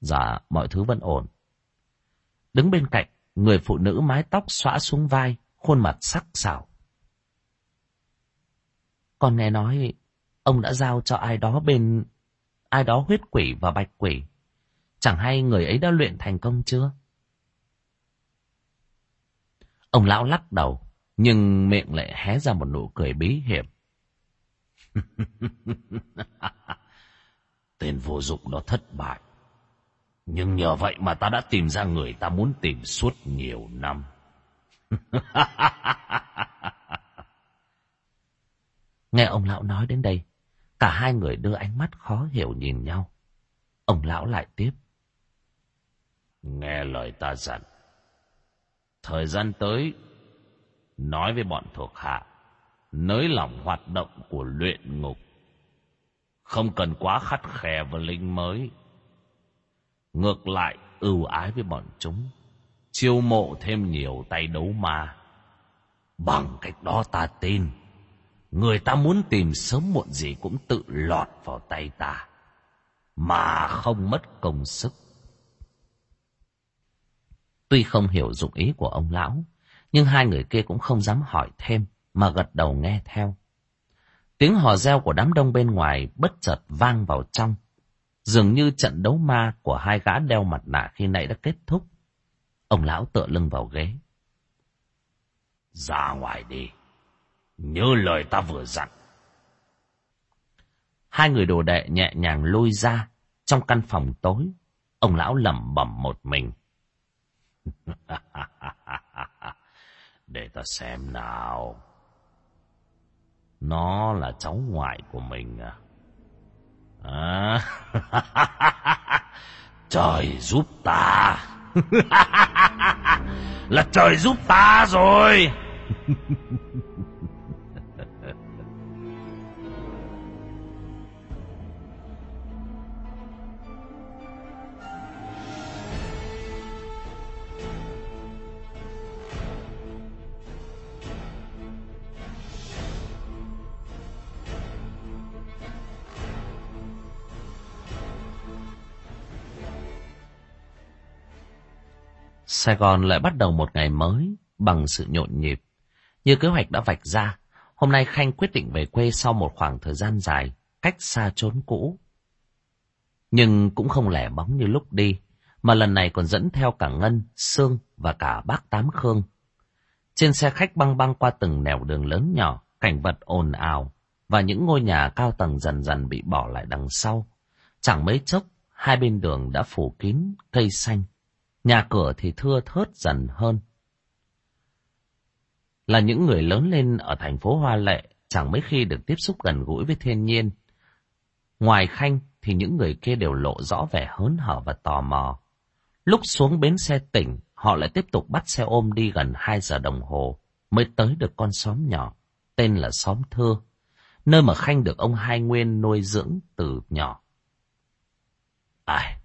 Dạ, mọi thứ vẫn ổn. Đứng bên cạnh, người phụ nữ mái tóc xõa xuống vai, khuôn mặt sắc sảo. Con nghe nói, ông đã giao cho ai đó bên... Ai đó huyết quỷ và bạch quỷ Chẳng hay người ấy đã luyện thành công chưa? Ông lão lắc đầu, nhưng miệng lại hé ra một nụ cười bí hiểm. <laughs> Tên vô dụng đó thất bại. Nhưng nhờ vậy mà ta đã tìm ra người ta muốn tìm suốt nhiều năm. <laughs> Nghe ông lão nói đến đây, cả hai người đưa ánh mắt khó hiểu nhìn nhau. Ông lão lại tiếp. Nghe lời ta dặn. Thời gian tới, nói với bọn thuộc hạ, nới lỏng hoạt động của luyện ngục. Không cần quá khắt khe và linh mới. Ngược lại, ưu ái với bọn chúng, chiêu mộ thêm nhiều tay đấu ma. Bằng cách đó ta tin, người ta muốn tìm sớm muộn gì cũng tự lọt vào tay ta, mà không mất công sức. Tuy không hiểu dụng ý của ông lão, nhưng hai người kia cũng không dám hỏi thêm, mà gật đầu nghe theo. Tiếng hò reo của đám đông bên ngoài bất chợt vang vào trong. Dường như trận đấu ma của hai gã đeo mặt nạ khi nãy đã kết thúc. Ông lão tựa lưng vào ghế. Ra ngoài đi. Nhớ lời ta vừa dặn. Hai người đồ đệ nhẹ nhàng lôi ra trong căn phòng tối. Ông lão lẩm bẩm một mình. <laughs> Để ta xem nào. Nó là cháu ngoại của mình à? à. <laughs> trời giúp ta. <laughs> là trời giúp ta rồi. Sài Gòn lại bắt đầu một ngày mới bằng sự nhộn nhịp. Như kế hoạch đã vạch ra, hôm nay Khanh quyết định về quê sau một khoảng thời gian dài, cách xa trốn cũ. Nhưng cũng không lẻ bóng như lúc đi, mà lần này còn dẫn theo cả Ngân, Sương và cả bác Tám Khương. Trên xe khách băng băng qua từng nẻo đường lớn nhỏ, cảnh vật ồn ào, và những ngôi nhà cao tầng dần dần bị bỏ lại đằng sau. Chẳng mấy chốc, hai bên đường đã phủ kín cây xanh. Nhà cửa thì thưa thớt dần hơn. Là những người lớn lên ở thành phố Hoa Lệ, chẳng mấy khi được tiếp xúc gần gũi với thiên nhiên. Ngoài Khanh thì những người kia đều lộ rõ vẻ hớn hở và tò mò. Lúc xuống bến xe tỉnh, họ lại tiếp tục bắt xe ôm đi gần 2 giờ đồng hồ mới tới được con xóm nhỏ, tên là xóm Thưa, nơi mà Khanh được ông Hai Nguyên nuôi dưỡng từ nhỏ. À,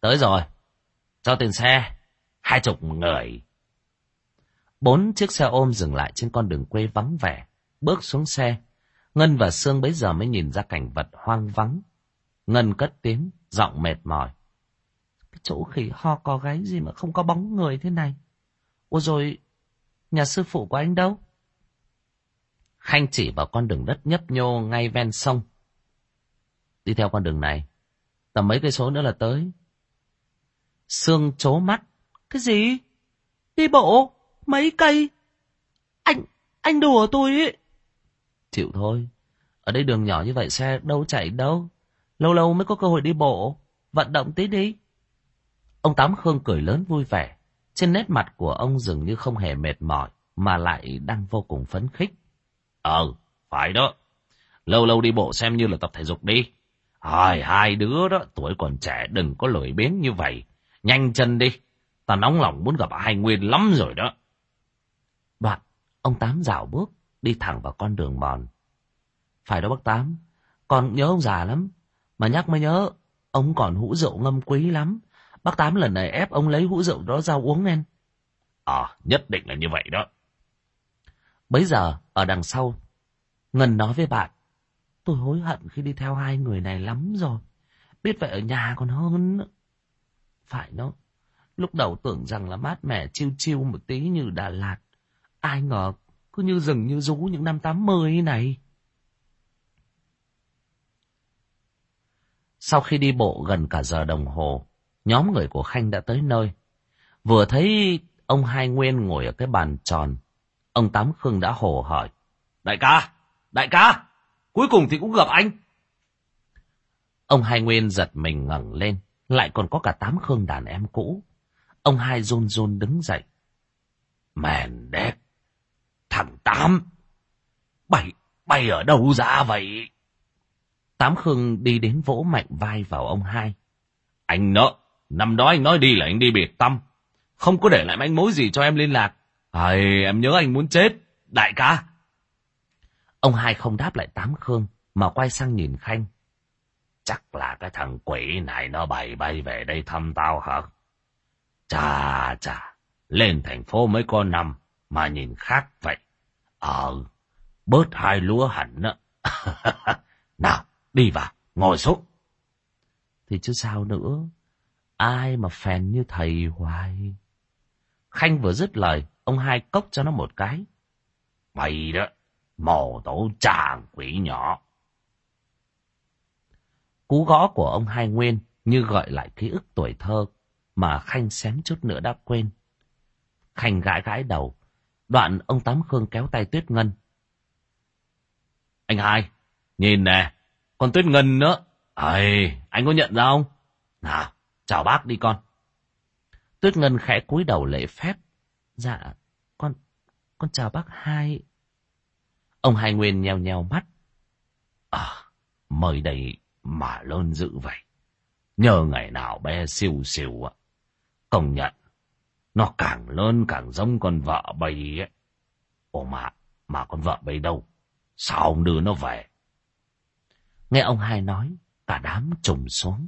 tới rồi. Cho tiền xe, hai chục người. Bốn chiếc xe ôm dừng lại trên con đường quê vắng vẻ. Bước xuống xe, Ngân và Sương bấy giờ mới nhìn ra cảnh vật hoang vắng. Ngân cất tiếng, giọng mệt mỏi. Cái chỗ khỉ ho có gáy gì mà không có bóng người thế này. Ủa rồi, nhà sư phụ của anh đâu? Khanh chỉ vào con đường đất nhấp nhô ngay ven sông. Đi theo con đường này, tầm mấy cây số nữa là tới. Sương chố mắt. Cái gì? Đi bộ? Mấy cây? Anh, anh đùa tôi ấy. Chịu thôi. Ở đây đường nhỏ như vậy xe đâu chạy đâu. Lâu lâu mới có cơ hội đi bộ. Vận động tí đi. Ông Tám Khương cười lớn vui vẻ. Trên nét mặt của ông dường như không hề mệt mỏi, mà lại đang vô cùng phấn khích. Ờ, phải đó. Lâu lâu đi bộ xem như là tập thể dục đi. Hai, hai đứa đó, tuổi còn trẻ đừng có lười biếng như vậy. Nhanh chân đi. Ta nóng lòng muốn gặp hai Nguyên lắm rồi đó. Đoạn, ông Tám dạo bước, đi thẳng vào con đường mòn. Phải đó bác Tám, con nhớ ông già lắm. Mà nhắc mới nhớ, ông còn hũ rượu ngâm quý lắm. Bác Tám lần này ép ông lấy hũ rượu đó ra uống nên. Ờ, à, nhất định là như vậy đó. Bấy giờ, ở đằng sau, Ngân nói với bạn, tôi hối hận khi đi theo hai người này lắm rồi. Biết vậy ở nhà còn hơn. nữa. Phải đó. Lúc đầu tưởng rằng là mát mẻ chiêu chiêu một tí như Đà Lạt. Ai ngờ cứ như rừng như rú những năm 80 này. Sau khi đi bộ gần cả giờ đồng hồ, nhóm người của Khanh đã tới nơi. Vừa thấy ông Hai Nguyên ngồi ở cái bàn tròn, ông Tám Khương đã hồ hỏi. Đại ca, đại ca, cuối cùng thì cũng gặp anh. Ông Hai Nguyên giật mình ngẩng lên, lại còn có cả tám khương đàn em cũ. Ông hai run run đứng dậy. Mèn đét, thằng Tám, bay, bay ở đâu ra vậy? Tám Khương đi đến vỗ mạnh vai vào ông hai. Anh nợ, năm đó anh nói đi là anh đi biệt tâm. Không có để lại manh mối gì cho em liên lạc. Ai, em nhớ anh muốn chết, đại ca. Ông hai không đáp lại Tám Khương, mà quay sang nhìn Khanh. Chắc là cái thằng quỷ này nó bày bay về đây thăm tao hả? Chà chà, lên thành phố mới có năm mà nhìn khác vậy. Ờ, bớt hai lúa hẳn á. <laughs> Nào, đi vào, ngồi xuống. Thì chứ sao nữa, ai mà phèn như thầy hoài. Khanh vừa dứt lời, ông hai cốc cho nó một cái. Mày đó, mò tổ chàng quỷ nhỏ. Cú gõ của ông hai nguyên như gợi lại ký ức tuổi thơ mà Khanh xém chút nữa đã quên. Khanh gãi gãi đầu, đoạn ông Tám Khương kéo tay Tuyết Ngân. Anh hai, nhìn nè, con Tuyết Ngân nữa. Ây, anh có nhận ra không? Nào, chào bác đi con. Tuyết Ngân khẽ cúi đầu lễ phép. Dạ, con, con chào bác hai. Ông Hai Nguyên nheo nheo mắt. À, mời đầy mà lớn dữ vậy. Nhờ ngày nào bé siêu siêu ạ. Công nhận, nó càng lớn càng giống con vợ bầy ấy. Ồ mà, mà con vợ bầy đâu? Sao ông đưa nó về? Nghe ông hai nói, cả đám trùng xuống.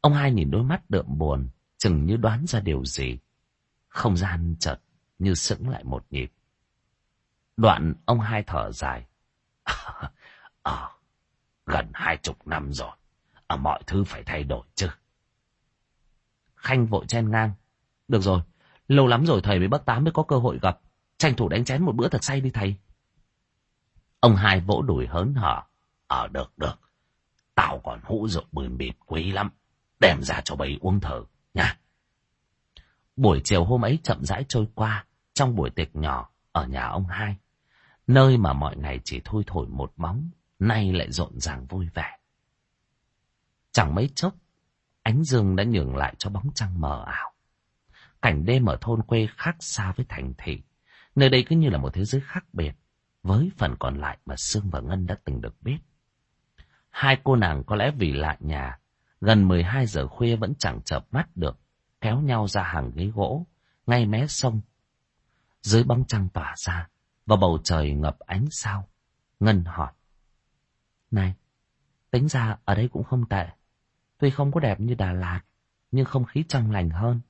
Ông hai nhìn đôi mắt đượm buồn, chừng như đoán ra điều gì. Không gian chợt như sững lại một nhịp. Đoạn ông hai thở dài. <laughs> Ờ, gần hai chục năm rồi. À, mọi thứ phải thay đổi chứ. Khanh vội chen ngang. Được rồi, lâu lắm rồi thầy với bác Tám mới có cơ hội gặp. Tranh thủ đánh chén một bữa thật say đi thầy. Ông hai vỗ đùi hớn hở. Ờ, được, được. Tao còn hũ rượu bươn bịt quý lắm. Đem ra cho bầy uống thử, nha. Buổi chiều hôm ấy chậm rãi trôi qua trong buổi tiệc nhỏ ở nhà ông hai. Nơi mà mọi ngày chỉ thui thổi một bóng, nay lại rộn ràng vui vẻ. Chẳng mấy chốc, ánh dương đã nhường lại cho bóng trăng mờ ảo. Cảnh đêm ở thôn quê khác xa với thành thị. Nơi đây cứ như là một thế giới khác biệt, với phần còn lại mà Sương và Ngân đã từng được biết. Hai cô nàng có lẽ vì lạ nhà, gần 12 giờ khuya vẫn chẳng chợp mắt được, kéo nhau ra hàng ghế gỗ, ngay mé sông. Dưới bóng trăng tỏa ra, và bầu trời ngập ánh sao. Ngân hỏi. Này, tính ra ở đây cũng không tệ. Tuy không có đẹp như Đà Lạt, nhưng không khí trong lành hơn.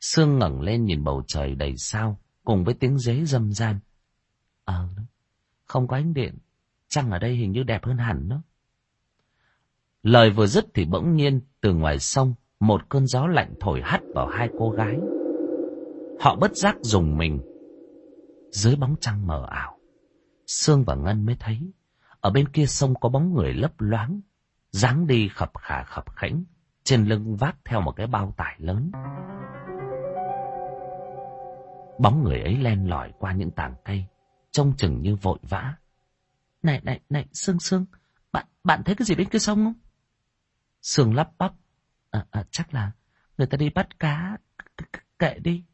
Sương ngẩng lên nhìn bầu trời đầy sao, cùng với tiếng dế râm ran. Ờ, không có ánh điện, trăng ở đây hình như đẹp hơn hẳn đó. Lời vừa dứt thì bỗng nhiên từ ngoài sông một cơn gió lạnh thổi hắt vào hai cô gái. Họ bất giác dùng mình. Dưới bóng trăng mờ ảo, Sương và Ngân mới thấy ở bên kia sông có bóng người lấp loáng, dáng đi khập khà khập khẽnh, trên lưng vác theo một cái bao tải lớn. Bóng người ấy len lỏi qua những tảng cây, trông chừng như vội vã. Này, này, này, Sương Sương, bạn, bạn thấy cái gì bên kia sông không? Sương lắp bắp. À, à, chắc là người ta đi bắt cá, kệ đi.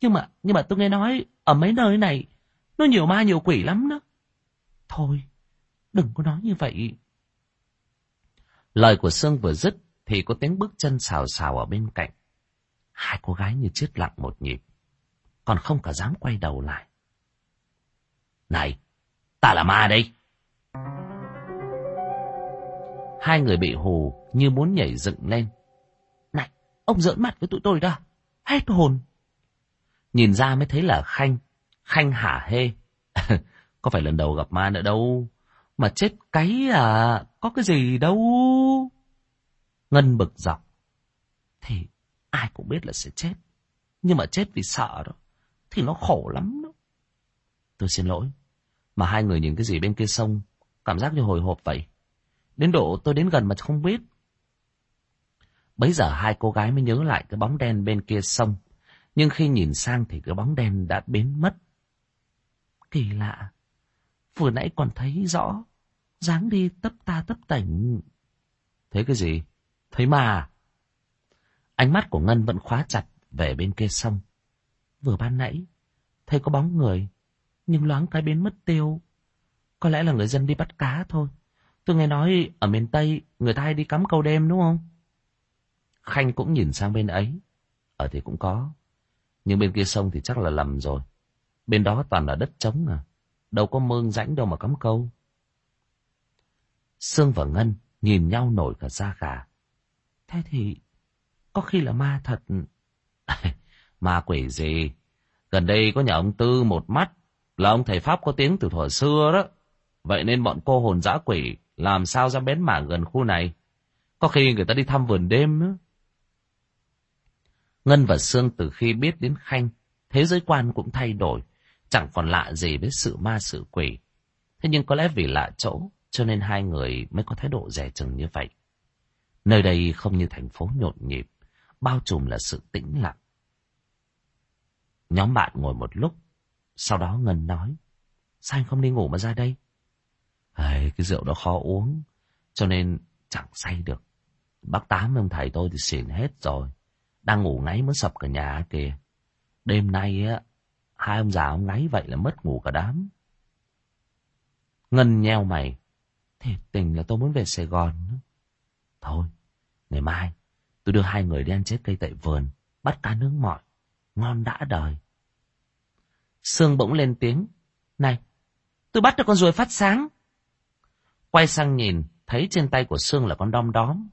Nhưng mà, nhưng mà tôi nghe nói, ở mấy nơi này, nó nhiều ma nhiều quỷ lắm đó. Thôi, đừng có nói như vậy. Lời của Sương vừa dứt, thì có tiếng bước chân xào xào ở bên cạnh. Hai cô gái như chết lặng một nhịp, còn không cả dám quay đầu lại. Này, ta là ma đây. Hai người bị hù như muốn nhảy dựng lên. Này, ông giỡn mặt với tụi tôi đó. Hết hồn. Nhìn ra mới thấy là Khanh. Khanh hả hê. <laughs> có phải lần đầu gặp ma nữa đâu. Mà chết cái à, có cái gì đâu. Ngân bực dọc. Thì ai cũng biết là sẽ chết. Nhưng mà chết vì sợ đó. Thì nó khổ lắm đó. Tôi xin lỗi. Mà hai người nhìn cái gì bên kia sông. Cảm giác như hồi hộp vậy. Đến độ tôi đến gần mà không biết. Bấy giờ hai cô gái mới nhớ lại cái bóng đen bên kia sông. Nhưng khi nhìn sang thì cái bóng đen đã biến mất. Kỳ lạ. Vừa nãy còn thấy rõ dáng đi tấp ta tấp tỉnh. Thấy cái gì? Thấy mà. Ánh mắt của Ngân vẫn khóa chặt về bên kia sông. Vừa ban nãy, thấy có bóng người, nhưng loáng cái biến mất tiêu. Có lẽ là người dân đi bắt cá thôi. Tôi nghe nói ở miền Tây người ta hay đi cắm câu đêm đúng không? Khanh cũng nhìn sang bên ấy. Ở thì cũng có. Nhưng bên kia sông thì chắc là lầm rồi. Bên đó toàn là đất trống à. Đâu có mương rãnh đâu mà cắm câu. Sương và Ngân nhìn nhau nổi cả da gà. Thế thì Có khi là ma thật. <laughs> ma quỷ gì? Gần đây có nhà ông Tư một mắt, là ông thầy Pháp có tiếng từ thuở xưa đó. Vậy nên bọn cô hồn dã quỷ làm sao ra bến mảng gần khu này? Có khi người ta đi thăm vườn đêm nữa. Ngân và Sương từ khi biết đến Khanh, thế giới quan cũng thay đổi, chẳng còn lạ gì với sự ma sự quỷ. Thế nhưng có lẽ vì lạ chỗ, cho nên hai người mới có thái độ rẻ chừng như vậy. Nơi đây không như thành phố nhộn nhịp, bao trùm là sự tĩnh lặng. Nhóm bạn ngồi một lúc, sau đó Ngân nói, sao anh không đi ngủ mà ra đây? Ấy, cái rượu đó khó uống, cho nên chẳng say được. Bác Tám ông thầy tôi thì xỉn hết rồi. Đang ngủ ngáy mới sập cả nhà kìa. Đêm nay á, hai ông già ông ngáy vậy là mất ngủ cả đám. Ngân nheo mày. Thiệt tình là tôi muốn về Sài Gòn. Thôi, ngày mai tôi đưa hai người đi ăn chết cây tại vườn, bắt cá nướng mọi. Ngon đã đời. Sương bỗng lên tiếng. Này, tôi bắt được con ruồi phát sáng. Quay sang nhìn, thấy trên tay của Sương là con đom đóm.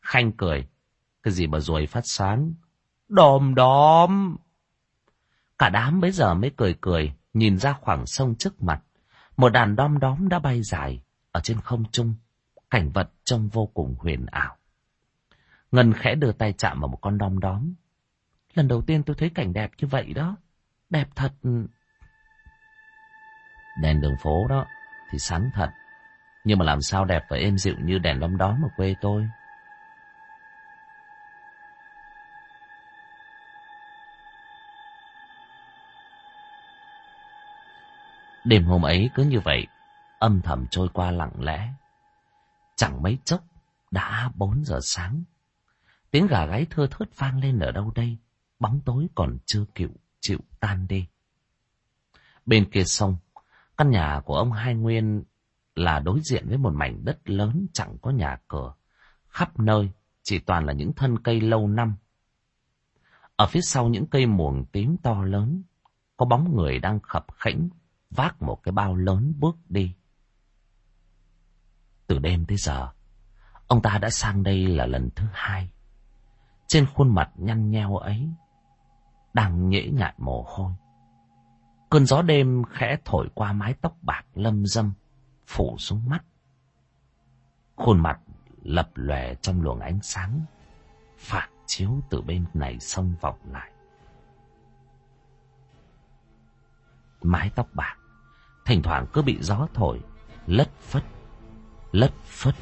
Khanh cười. Cái gì mà ruồi phát sáng? Đom đóm. Cả đám bây giờ mới cười cười, nhìn ra khoảng sông trước mặt. Một đàn đom đóm đã bay dài ở trên không trung. Cảnh vật trông vô cùng huyền ảo. Ngân khẽ đưa tay chạm vào một con đom đóm. Lần đầu tiên tôi thấy cảnh đẹp như vậy đó. Đẹp thật. Đèn đường phố đó thì sáng thật. Nhưng mà làm sao đẹp và êm dịu như đèn đom đóm ở quê tôi. Đêm hôm ấy cứ như vậy, âm thầm trôi qua lặng lẽ. Chẳng mấy chốc, đã bốn giờ sáng. Tiếng gà gáy thưa thớt vang lên ở đâu đây, bóng tối còn chưa chịu, chịu tan đi. Bên kia sông, căn nhà của ông Hai Nguyên là đối diện với một mảnh đất lớn chẳng có nhà cửa. Khắp nơi chỉ toàn là những thân cây lâu năm. Ở phía sau những cây muồng tím to lớn, có bóng người đang khập khẽnh vác một cái bao lớn bước đi. Từ đêm tới giờ, ông ta đã sang đây là lần thứ hai. Trên khuôn mặt nhăn nheo ấy, đang nhễ nhại mồ hôi. Cơn gió đêm khẽ thổi qua mái tóc bạc lâm dâm, phủ xuống mắt. Khuôn mặt lập lòe trong luồng ánh sáng, phản chiếu từ bên này sông vọng lại. Mái tóc bạc, thỉnh thoảng cứ bị gió thổi, lất phất, lất phất.